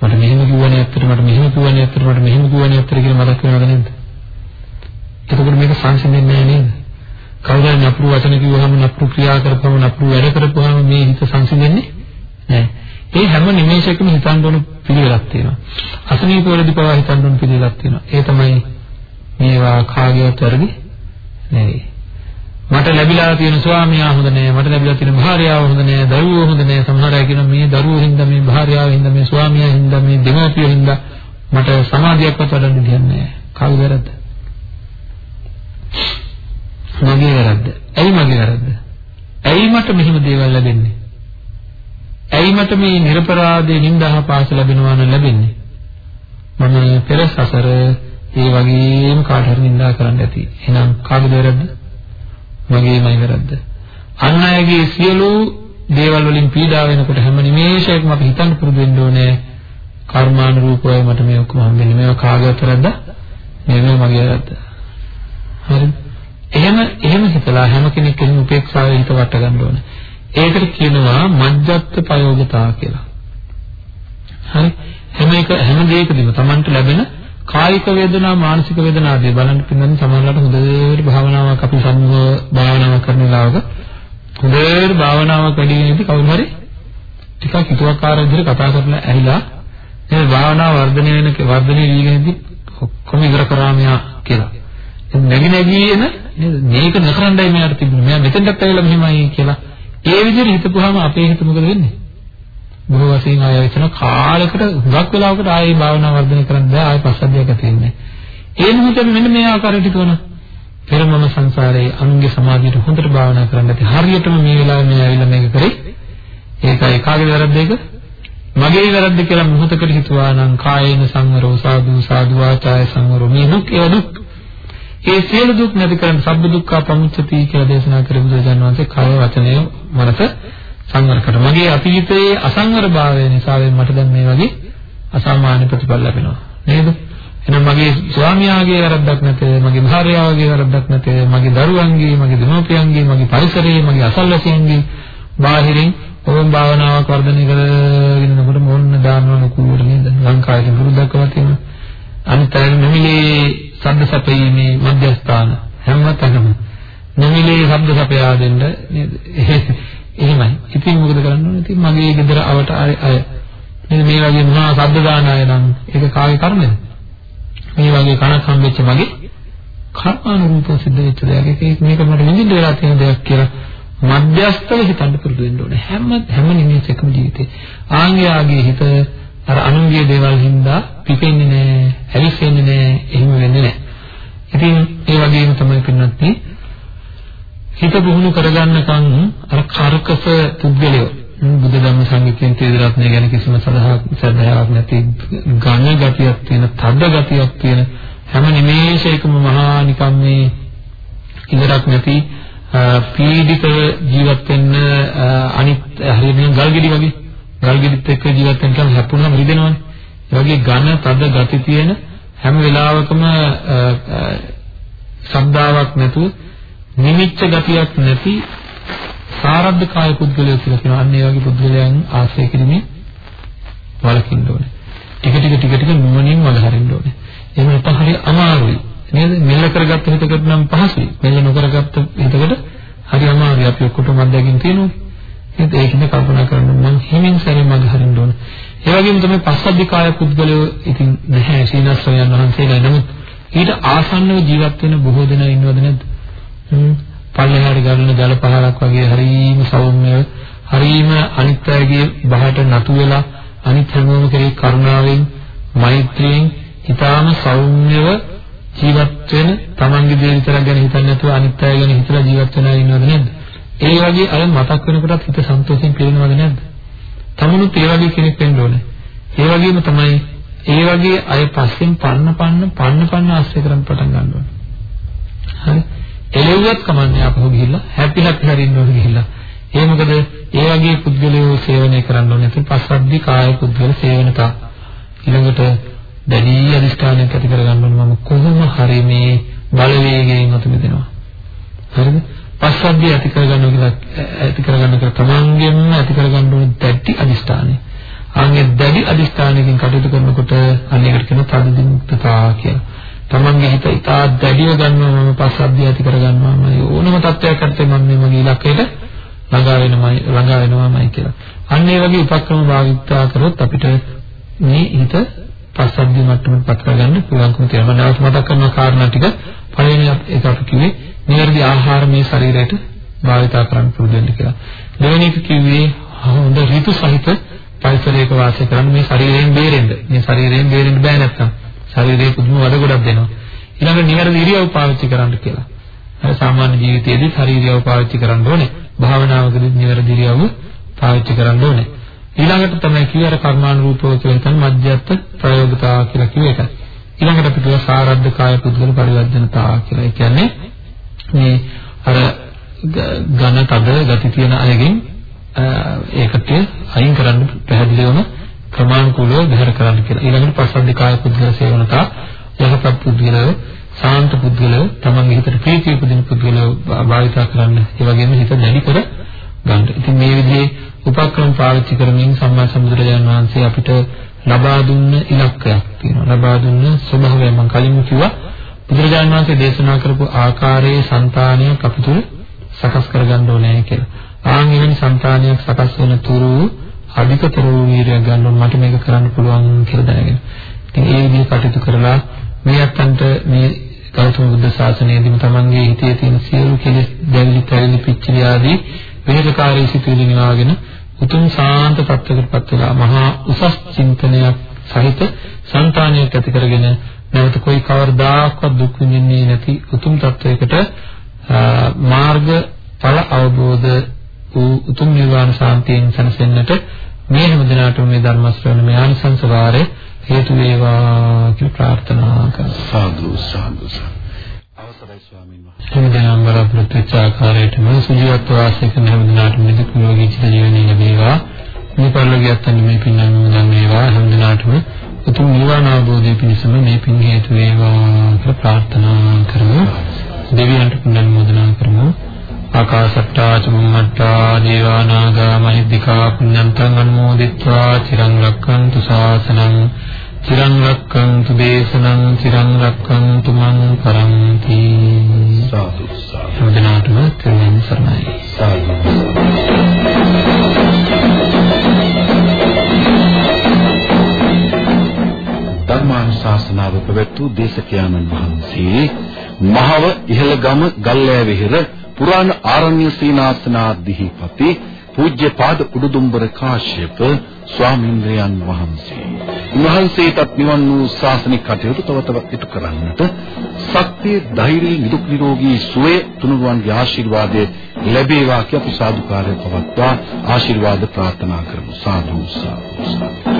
මට මෙහෙම කිව්වනේ ඇත්තට මට මෙහෙම කිව්වනේ ඇත්තට මට මෙහෙම කිව්වනේ ඇත්තට කියලා මතක් වෙනවද නැද්ද එතකොට මේක සංසිඳෙන්නේ නැහැ නේද කවුරුහරි නපුරු වචන කිව්වහම නපුරු ක්‍රියා කරපුවම නපුරු වැඩ කරපුවහම මේ හිත සංසිඳෙන්නේ නැහැ. ඒ හැම නිමේෂයකම හිතන්න ඕන පිළිවෙලක් තියෙනවා. අසනීප වලදී පවා හිතන්න ඕන පිළිවෙලක් තියෙනවා. ඒ තමයි මේවා කාගේවත් වැඩි නෙවෙයි. මට ලැබිලා තියෙන ස්වාමියා හොඳ නෑ මට ලැබිලා තියෙන භාර්යාව හොඳ නෑ දරුවෝ හොඳ නෑ. සමහර අය කියනවා මේ දරුවෝ හින්දා මේ භාර්යාව හින්දා මේ ස්වාමියා හින්දා මේ දෙමව්පියෝ හින්දා මට සමාධියක්වත් වඩන්න දෙන්නේ නෑ. කවුද වැරද්ද? මගේ වැරද්ද? ඇයි මගේ වැරද්ද? ඇයි මට මෙහෙම දේවල් ලැබෙන්නේ? ඇයි මට මේ නිර්පරාදේ නින්දාහ පාස ලැබෙනවා නම් ලැබෙන්නේ? මම පෙර සසර ඒ වගේම කාට හරි නින්දා කරන්න ඇති. එහෙනම් කවුද වැරද්ද? මගේමයි වැරද්ද. අන් අයගේ සියලු දේවල් වලින් පීඩා වෙනකොට හැම නිමේෂයකම අපි හිතන්න පුරුදු වෙන්න ඕනේ කර්මානුරූපව මට මේ ඔක්කොම හම්බෙන්නේ මේවා කාගේද වැරද්ද? මේවා මගේ වැරද්ද. හරිද? එහෙම එහෙම හිතලා හැම කෙනෙක්ගෙම උපේක්ෂාව හිත වට ගන්න ඕන. ඒකට කියනවා මජ්ජත් ප්‍රයෝගතා කියලා. හරි. හැම එක හැම දෙයකදීම Tamanට ලැබෙන කායික වේදනා මානසික වේදනා ආදී බලන්න පින්නන්නේ සමහරවිට හොඳට භාවනාවක් අපි සම්මුඛ භාවනාවක් කරන වෙලාවක හොඳට භාවනාවක් වැඩි වෙනදී කවුරු හරි ටිකක් හිතුවක්කාර විදිහට කතා කරලා ඇහිලා මේ භාවනාව වර්ධනය වෙන වර්ධනය වීගෙනදී ඔක්කොම ඉවර කරා මෙයා කියලා. නැగి නැగి එන නේද? මේක නකරන්නයි මෙයාට තිබුණේ. මෙයා මෙතෙන්ටත් ඇවිල්ලා මෙහෙමයි කියලා ඒ විදිහට හිතපුවාම අපේ හිත මොකද වෙන්නේ? බොහෝ වශයෙන් ආය වෙන කාලයකට හුඟක් වෙලාවකට ආයේ භාවනා වර්ධනය කරන්න බෑ ආයේ පස්සද්ධියක් ඇති වෙන්නේ ඒ නිමිත්තෙන් මෙන්න මේ ආකාරයට හිතවන පෙර මම සංසාරයේ අනුන්ගේ සමාධියට හොඳට භාවනා කරන්න ඇති හරියටම මේ වෙලාවේ මේ ඇවිල්ලා මේක කරේ. ඒකයි කාගේ වැරද්ද ඒක? මගේ වැරද්ද කියලා මොහොතකට හිතුවා නම් කායේන සංවරෝ සාදු සාදු වාචාය සංවරෝ මේ දුක් ඒ දුක්. ඒ සියලු දුක් නැති කරන් සබ්බ දුක්ඛ පමුච්චති කියලා දේශනා කරපු බුදුරජාණන් වහන්සේ කය වචනය මනස සංවර කර. මගේ අතීතයේ අසංවර භාවය නිසා මට දැන් මේ වගේ අසාමාන්‍ය ප්‍රතිඵල ලැබෙනවා. නේද? එහෙනම් මගේ ස්වාමියාගේ වැරද්දක් නැතේ, මගේ භාර්යාවගේ වැරද්දක් නැතේ, මගේ දරුවන්ගේ, මගේ දෙමව්පියන්ගේ, මගේ පරිසරයේ, මගේ අසල්වැසියන්ගේ බාහිරින් ඕම් භාවනාවක් වර්ධනය කරගෙන යනකොට මොන්න දානවා නුකුර නේද? ලංකාවේ පුරුද්දක්වත් තියෙනවා. අනිත් අය මෙමිලේ ශබ්ද සැපීමේ මධ්‍යස්ථාන හැමතැනම නොමිලේ ශබ්ද සැපයා දෙන්න නේද? එහෙමයි. ඉතින් මොකද කරන්න ඕනේ? ඉතින් මගේ ගෙදර අවට අය නේද මේ වගේ මහා ශබ්ද දාන අය නම් ඒක කාගේ කර්මද? මේ වගේ කණක් හම්බෙච්ච මගේ කර්මානුරූපව සිද්ධ වෙච්ච දෙයක්. ඒක මේක මට විඳින්න වෙලා තියෙන දෙයක් කියලා මධ්‍යස්ථව හිතන්න පුරුදු වෙන්න ඕනේ. හැම හැම නිමිෂයකම ජීවිතේ. ආංගයාගේ හිත අර අනුන්ගේ දේවල් හින්දා පිපෙන්නේ නැහැ, ඇවිස්සෙන්නේ නැහැ, එහෙම වෙන්නේ නැහැ. ඉතින් ඒ වගේම තමයි පින්නත් හිත පුහුණු කරගන්නකම් අර කරකස පුද්ගලයෝ බුද්ධ ධම්ම සංගීතයෙන් තේදරත්නය ගැන කිසිම සදහාවක් සදහාවක් නැති ඝන ගතියක් තියෙන තද ගතියක් තියෙන හැම නිමේෂයකම මහා නිකම් මේ ඉවරක් නැති පීඩිතව ජීවත් වෙන්න අනිත් හරියට ගල් ගෙඩි වගේ ගල් ගෙඩිත් එක්ක ජීවත් වෙන කෙනා හැප්පුණාම රිදෙනවනේ. ඒ වගේ ඝන තද ගති තියෙන හැම වෙලාවකම ශබ්දාවක් නැතුව නිමිච්ච ගතියක් නැති සාරද්ධ කාය පුද්ගලයෝ කියලා කියනවා. අන්න ඒ වගේ පුද්ගලයන් ආශ්‍රය කිරීමේ වලකින්න ඕනේ. ටික ටික ටික ටික නුවණින් වල හරින්න ඕනේ. එහෙම නැත්නම් හරි අමාරුයි. නේද? මෙල්ල කරගත්ත හිතකට නම් පහසුයි. මෙල්ල නොකරගත්ත හිතකට හරි අමාරුයි. අපි ඔක්කොටම අත්දැකීම් තියෙනවා. නේද? ඒකින්ද කල්පනා කරන්න මම හිමින් සැරේ මඟ හරින්න ඕනේ. ඒ වගේම තමයි පස්සද්ධිකාය පුද්ගලයෝ ඉතින් නැහැ සීනස්සයන් වහන්සේලා නමුත් ඊට ආසන්නව ජීවත් වෙන බොහෝ දෙනා ඉන්නවද නැද්ද? හ්ම් පල්ලෙහාට ගන්න ජල පහරක් වගේ හරීම සෞම්‍යව හරීම අනිත් අයගේ බහට නතු වෙලා අනිත් හැමෝම කෙරෙහි කරුණාවෙන් මෛත්‍රියෙන් ඊටාම සෞම්‍යව ජීවත් වෙන තමන්ගේ දේ විතරක් ගැන හිතන්නේ නැතුව අනිත් අය ගැන හිතලා ජීවත් වෙන අය ඉන්නවද නැද්ද? ඒ වගේ අය මතක් වෙනකොටත් හිත සන්තෝෂයෙන් පිරෙනවද නැද්ද? තමනුත් ඒ වගේ කෙනෙක් වෙන්න ඕනේ. ඒ වගේම තමයි ඒ වගේ අය පස්සෙන් පන්න පන්න පන්න පන්න ආශ්‍රය කරන් පටන් ගන්න ඕනේ. හරි? එළෙව්වත් කමන්නේ අපහු ගිහිල්ලා හැපි හැපි හරින්න ඕනේ ගිහිල්ලා. ඒ මොකද ඒ වගේ පුද්ගලයෝ සේවනය කරන්න ඕනේ. ඉතින් පස්සද්ධි කාය පුද්ගල සේවනතා. ඊළඟට දැඩි අධිෂ්ඨානයක් ඇති කරගන්න ඕනේ මම කොහොම හරි මේ බලවේගයෙන් අත මිදෙනවා. හරිද? පස්සද්ධිය ඇති කරගන්න කියලා ඇති කරගන්න කියලා තමන්ගෙන්ම ඇති කරගන්න ඕනේ දැඩි අධිෂ්ඨානය. අනේ දැඩි අධිෂ්ඨානයකින් කටයුතු කරනකොට අනේකට කියන තදිමුක්තතා කියලා. තමන්ගේ හිත ඉතා දැඩිව ගන්නවා මම පස්සද්ධිය ඇති කරගන්නවා මම ඕනම තත්ත්වයක් අර්ථය මම මේ මගේ ඉලක්කයට ළඟා වෙනමයි ළඟා වෙනවාමයි කියලා. අන්න ඒ වගේ උපක්‍රම භාවිතා කරොත් අපිට මේ හිත පස්සද්ධිය මට්ටමට පත් කරගන්න පුළුවන්කම තියෙනවා. මම නැවත මතක් කරන කාරණා ටික පළවෙනි එක අපි කිව්වේ නිවැරදි ආහාර මේ ශරීරයට භාවිතා කරන්න පුරුදු වෙන්න කියලා. දෙවෙනි එක කිව්වේ හොඳ ඍතු සහිත පරිසරයක වාසය කරන්න මේ ශරීරයෙන් බේරෙන්න. මේ ශරීරයෙන් බේරෙන්න බෑ නැත්තම්. ශරීරයේ පුදුම වැඩ ගොඩක් දෙනවා. ඊළඟ නිවැරදි ඉරියව් පාවිච්චි කරන්න කියලා. අර සාමාන්‍ය ජීවිතයේදී ශරීරයව පාවිච්චි කරන්න ඕනේ. භාවනාවකදී නිවැරදි ඉරියව් පාවිච්චි කරන්න ඕනේ. ඊළඟට තමයි කිව්වේ අර කර්මානුරූපව කියන තන මධ්‍යස්ථ ප්‍රයෝගතා කියලා කිව්ව එක. ඊළඟට අපි කියවා සාරද්ධ කාය පුද්ගල පරිවර්ජනතා කියලා. ඒ කියන්නේ මේ අර ඝන තද ගති තියෙන අයගෙන් ඒකට අයින් කරන්න පැහැදිලිවම ක්‍රමානුකූලව බෙහෙර කරන්න කියලා. ඊළඟට පස්සද්ධිකාය පුද්ගල සේවනතා යහපත් පුද්ගලව, සාන්ත පුද්ගලව, තමන්ගේ හිතට ප්‍රීතිය උපදින පුද්ගලව භාවිත කරන්න, ඒ වගේම හිත දැඩි කර ගන්න. ඉතින් මේ විදිහේ උපක්‍රම පාවිච්චි කරමින් සම්මා සම්බුදුරජාණන් වහන්සේ අපිට ලබා දුන්න ඉලක්කයක් තියෙනවා. ලබා දුන්න ස්වභාවය මම කලින් කිව්වා. බුදුරජාණන් වහන්සේ දේශනා කරපු ආකාරයේ సంతානය අපිට සකස් කරගන්න ඕනේ කියලා. ආන් එවැනි సంతානයක් සකස් වෙන තුරු අධිකතර වූ වීරයක් ගන්න ඕන මට මේක කරන්න පුළුවන් කියලා දැනගෙන. ඉතින් ඒ විදිහට කටයුතු කරලා මේ අත්තන්ට මේ ගෞතම බුද්ධ ශාසනයේදීම තමන්ගේ හිතේ තියෙන සියලු කෙලෙස් දැවිලි පරිලි පිච්චිලි ආදී විහෙතකාරී සිතුවිලි නිවාගෙන උතුම් සාන්ත තත්ත්වයකටපත් වෙලා මහා උසස් චින්තනයක් සහිත సంతානියක් ඇති කරගෙන නැවත કોઈ කවරදාකවත් දුක් විඳින්නේ නැති උතුම් තත්වයකට මාර්ගඵල අවබෝධ උතුම් නිර්වාණ සාන්තියෙන් සැනසෙන්නට මේ හැම දිනාටම මේ ධර්ම ශ්‍රවණ මේ ආනිසංස වාරය හේතු වේවා කියලා ප්‍රාර්ථනා කරනවා. සාදු සාදු අවසරයි ස්වාමීන් වහන්සේ. හැමදෙනාම බලාපොරොත්තු වෙච්ච ආකාරයටම සුජීවත්ව වාසය කරන හැම දිනාටම නිදුක් නිරෝගී ජීවනය ලැබේවා. මේ පරිලෝකියත් මේ පින්නම දන් වේවා. හැම දිනාටම උතුම් නිවන අවබෝධය පිණිසම මේ පින් හේතු වේවා කියලා ප්‍රාර්ථනා කරමු. දෙවියන්ට පුණ්‍ය මොදනා කරමු ආකාශට්ටා චුම්මට්ටා දේවා නාග මහිද්దికා පුඤ්ඤන්තං අනුමෝදිත්වා චිරං රක්ඛන්තු ශාසනං චිරං රක්ඛන්තු දේශනං චිරං රක්ඛන්තු මං පරන්ති සාදු සාදු සම්දනාතුම තෙරුවන් සරණයි සාදු ධර්මානුශාසනාව පැවැත්වූ දේශකයන්න් වහන්සේ මහව ඉහළගම ගල්ලෑ විහෙර පුරාණ ආරණ්‍ය සීනාසනාධිපති පූජ්‍යපාද උඩුදුම්බර කාශ්‍යප ස්වාමීන්ද්‍රයන් වහන්සේ. උන්වහන්සේටත් නිවන් වූ ශාසනික කටයුතු තව තවත් ඉටු කරන්නට ශක්තිය, ධෛර්යය, නිදුක් නිරෝගී සුවය තුනුරුවන්ගේ ආශිර්වාදය ලැබේවා කියලා අපි සාදුකාරය පවත්වා ආශිර්වාද ප්‍රාර්ථනා කරමු. සාදු සාදු සාදු